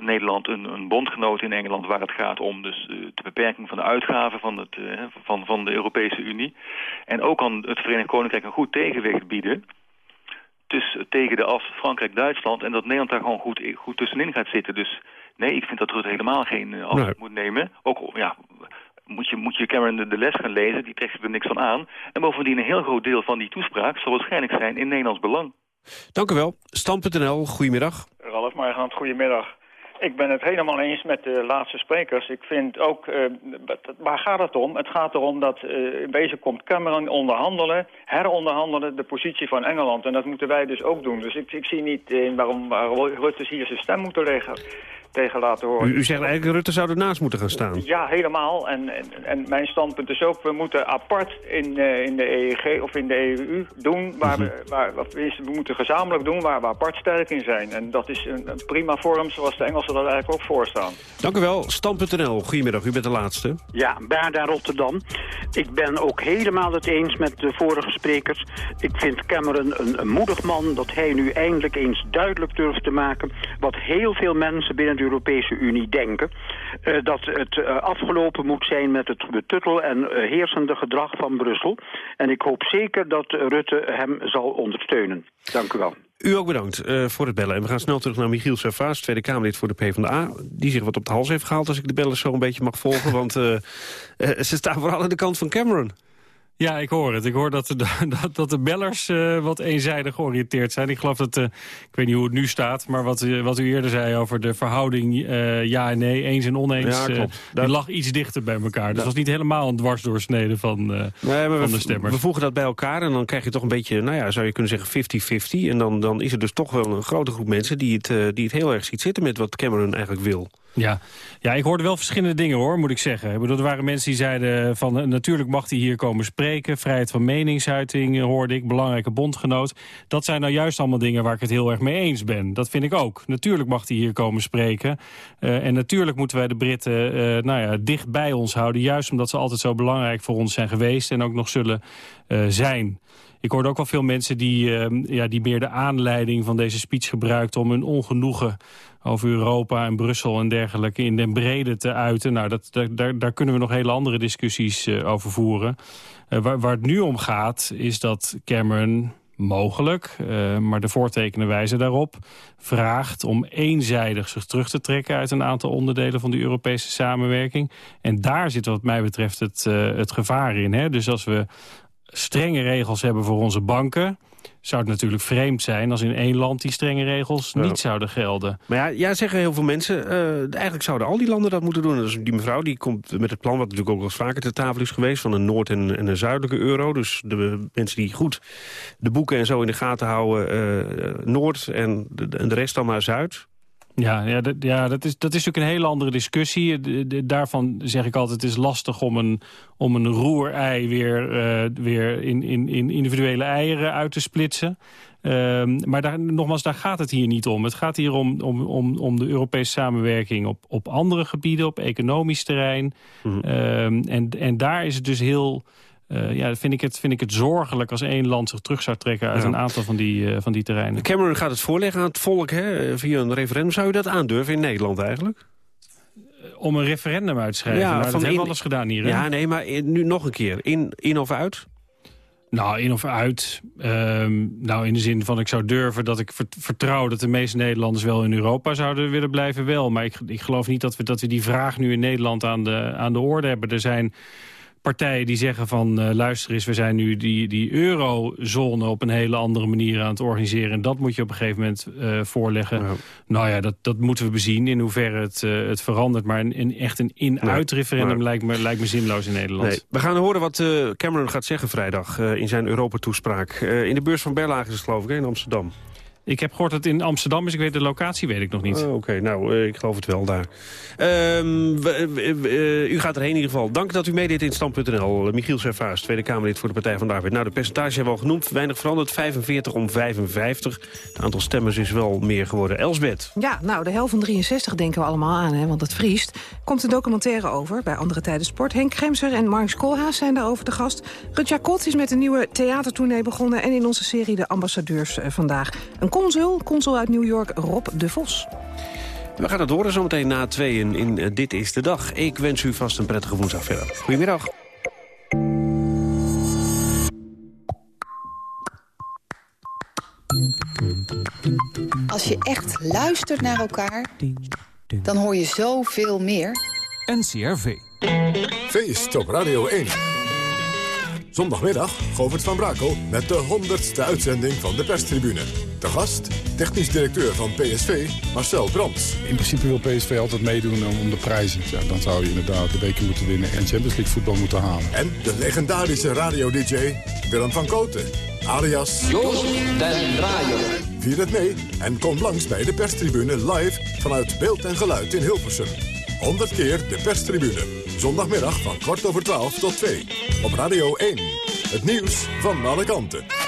Nederland een, een bondgenoot in Engeland waar het gaat om dus, eh, de beperking van de uitgaven van, het, van, van de Europese Unie. En ook kan het Verenigd Koninkrijk een goed tegenwicht bieden dus tegen de as Frankrijk-Duitsland... en dat Nederland daar gewoon goed, goed tussenin gaat zitten. Dus nee, ik vind dat Rutte helemaal geen afstand moet nemen. Ook ja, moet je, moet je Cameron de, de les gaan lezen, die trekt er niks van aan. En bovendien een heel groot deel van die toespraak... zal waarschijnlijk zijn in Nederlands belang. Dank u wel. Stam.nl, goedemiddag. Ralf Margant, goedemiddag. Ik ben het helemaal eens met de laatste sprekers. Ik vind ook, eh, wat- waar gaat het om? Het gaat erom dat eh in wezen komt Cameron onderhandelen, heronderhandelen de positie van Engeland. En dat moeten wij dus ook doen. Dus ik, ik zie niet in waarom, waarom Rutte hier zijn stem moeten leggen, tegen laten horen. U, u zegt eigenlijk Rutte zou ernaast moeten gaan staan. Ja, helemaal. En, en, en mijn standpunt is ook, we moeten apart in, eh, in de EEG of in de EU doen, waar we, waar, wat is, we moeten gezamenlijk doen waar we apart sterk in zijn. En dat is een, een prima vorm zoals de Engelsen dat eigenlijk ook voorstaan. Dank u wel. Stam.nl, goedemiddag. U bent de laatste. Ja, Berda Rotterdam. Ik ben ook helemaal het eens met de vorige sprekers. Ik vind Cameron een, een moedig man dat hij nu eindelijk eens duidelijk durft te maken... wat heel veel mensen binnen de Europese Unie denken. Eh, dat het eh, afgelopen moet zijn met het betuttel en eh, heersende gedrag van Brussel. En ik hoop zeker dat Rutte hem zal ondersteunen. Dank u wel. U ook bedankt voor het bellen. En we gaan snel terug naar Michiel Servaas, Tweede Kamerlid voor de PvdA. Die zich wat op de hals heeft gehaald, als ik de bellers zo een beetje mag volgen. want [LAUGHS] ze staan vooral aan de kant van Cameron. Ja, ik hoor het. Ik hoor dat de, [LAUGHS] dat, dat de bellers uh, wat eenzijdig georiënteerd zijn. Ik geloof dat, uh, ik weet niet hoe het nu staat... maar wat, uh, wat u eerder zei over de verhouding ja en nee, eens en oneens... Ja, die lag iets dichter bij elkaar. Dus dat was niet helemaal een dwarsdoorsnede van, nee, van we, de stemmers. We voegen dat bij elkaar en dan krijg je toch een beetje... nou ja, zou je kunnen zeggen 50-50. En dan, dan is er dus toch wel een grote groep mensen... die het, die het heel erg ziet zitten met wat Cameron eigenlijk wil. Ja. ja, ik hoorde wel verschillende dingen hoor, moet ik zeggen. Er waren mensen die zeiden van uh, natuurlijk mag hij hier komen spreken. Vrijheid van meningsuiting uh, hoorde ik, belangrijke bondgenoot. Dat zijn nou juist allemaal dingen waar ik het heel erg mee eens ben. Dat vind ik ook. Natuurlijk mag hij hier komen spreken. Uh, en natuurlijk moeten wij de Britten nou ja, dicht bij ons houden. Juist omdat ze altijd zo belangrijk voor ons zijn geweest en ook nog zullen zijn. Ik hoorde ook wel veel mensen die, ja, die meer de aanleiding van deze speech gebruikten... om hun ongenoegen over Europa en Brussel en dergelijke in den brede te uiten. Nou, dat, daar, daar kunnen we nog hele andere discussies uh, over voeren. Uh, waar, waar het nu om gaat is dat Cameron mogelijk, uh, maar de voortekenen wijzen daarop... vraagt om eenzijdig zich terug te trekken uit een aantal onderdelen van de Europese samenwerking. En daar zit wat mij betreft het, het gevaar in. Hè? Dus als we strenge regels hebben voor onze banken zou het natuurlijk vreemd zijn als in één land die strenge regels niet zouden gelden. Maar ja, ja zeggen heel veel mensen, uh, eigenlijk zouden al die landen dat moeten doen. Dus die mevrouw die komt met het plan, wat natuurlijk ook wel eens vaker ter tafel is geweest, van een Noord- en, en een Zuidelijke euro. Dus de mensen die goed de boeken en zo in de gaten houden, uh, Noord en de, en de rest dan maar Zuid. Ja, ja, dat, ja dat, is, dat is natuurlijk een hele andere discussie. De, daarvan zeg ik altijd, het is lastig om een, om een roerei weer, uh, weer in, in, in individuele eieren uit te splitsen. Uh, maar daar, nogmaals, daar gaat het hier niet om. Het gaat hier om, om, om, om de Europese samenwerking op, op andere gebieden, op economisch terrein. Mm -hmm. uh, en, en daar is het dus heel uh, ja, vind ik, het, vind ik het zorgelijk als één land zich terug zou trekken uit ja. een aantal van die, uh, van die terreinen. Cameron gaat het voorleggen aan het volk hè, via een referendum. Zou u dat aandurven in Nederland eigenlijk? Om een referendum uit te schrijven. Ja, maar dat hebben we alles gedaan hier. Hè? Ja, nee, maar nu nog een keer. In, in of uit? Nou, in of uit. Um, nou, in de zin van ik zou durven dat ik vertrouw... dat de meeste Nederlanders wel in Europa zouden willen blijven wel. Maar ik, ik geloof niet dat we, dat we die vraag nu in Nederland aan de, aan de orde hebben. Er zijn partijen die zeggen van uh, luister eens, we zijn nu die, die eurozone op een hele andere manier aan het organiseren. En dat moet je op een gegeven moment uh, voorleggen. Ja. Nou ja, dat, dat moeten we bezien in hoeverre het, uh, het verandert. Maar een, een echt een in-uit referendum nee. lijkt, me, lijkt me zinloos in Nederland. Nee. We gaan horen wat Cameron gaat zeggen vrijdag in zijn Europa-toespraak. in de beurs van Berlage is het geloof ik, in Amsterdam. Ik heb gehoord dat het in Amsterdam is. Ik weet de locatie weet ik nog niet. Oh, Oké, okay. nou, uh, ik geloof het wel daar. Um, we, we, uh, u gaat erheen in ieder geval. Dank dat u meedeed in Stand.nl. Michiel Servaas, Tweede Kamerlid voor de Partij van de Arbeid. Nou, de percentage hebben we al genoemd. Weinig veranderd. 45 om 55. Het aantal stemmers is wel meer geworden. Elsbeth. Ja, nou, de hel van 63 denken we allemaal aan, hè, want het vriest. Komt een documentaire over bij Andere Tijden Sport. Henk Gremser en Mark Koolhaas zijn daarover de gast. Rutja Kot is met een nieuwe theatertournee begonnen. En in onze serie De Ambassadeurs uh, vandaag. Een consul, consul uit New York, Rob de Vos. We gaan het horen zometeen na tweeën in uh, Dit is de Dag. Ik wens u vast een prettige woensdag verder. Goedemiddag. Als je echt luistert naar elkaar, dan hoor je zoveel meer. NCRV. Feest op Radio 1. Zondagmiddag Govert van Brakel met de 100ste uitzending van de perstribune. De gast, technisch directeur van PSV, Marcel Brands. In principe wil PSV altijd meedoen om de prijzen. Ja, dan zou je inderdaad de beker moeten winnen en Champions League voetbal moeten halen. En de legendarische radio-dj Willem van Koten, alias... Joost den Draaier. Vier het mee en kom langs bij de perstribune live vanuit Beeld en Geluid in Hilversum. 100 keer de perstribune. Zondagmiddag van kwart over 12 tot 2. Op Radio 1. Het nieuws van alle kanten.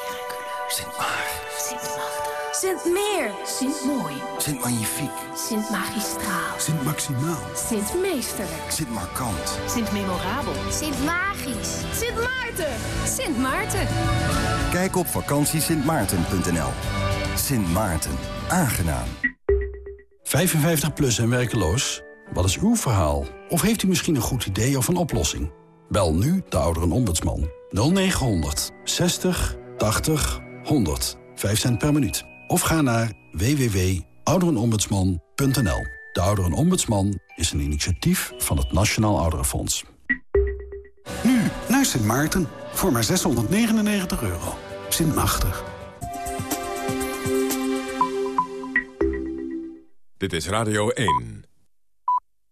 Sint Meer. Sint Mooi. Sint Magnifiek. Sint Magistraal. Sint Maximaal. Sint Meesterlijk. Sint Markant. Sint Memorabel. Sint Magisch. Sint Maarten. Sint Maarten. Kijk op vakantiesintmaarten.nl. Sint Maarten. Aangenaam. 55 plus en werkeloos? Wat is uw verhaal? Of heeft u misschien een goed idee of een oplossing? Bel nu de ouderenombudsman. 0900 60 80 100. 5 cent per minuut. Of ga naar www.ouderenombudsman.nl. De Ouderenombudsman is een initiatief van het Nationaal Ouderenfonds. Nu naar Sint Maarten voor maar 699 euro. Sint Machtig. Dit is Radio 1.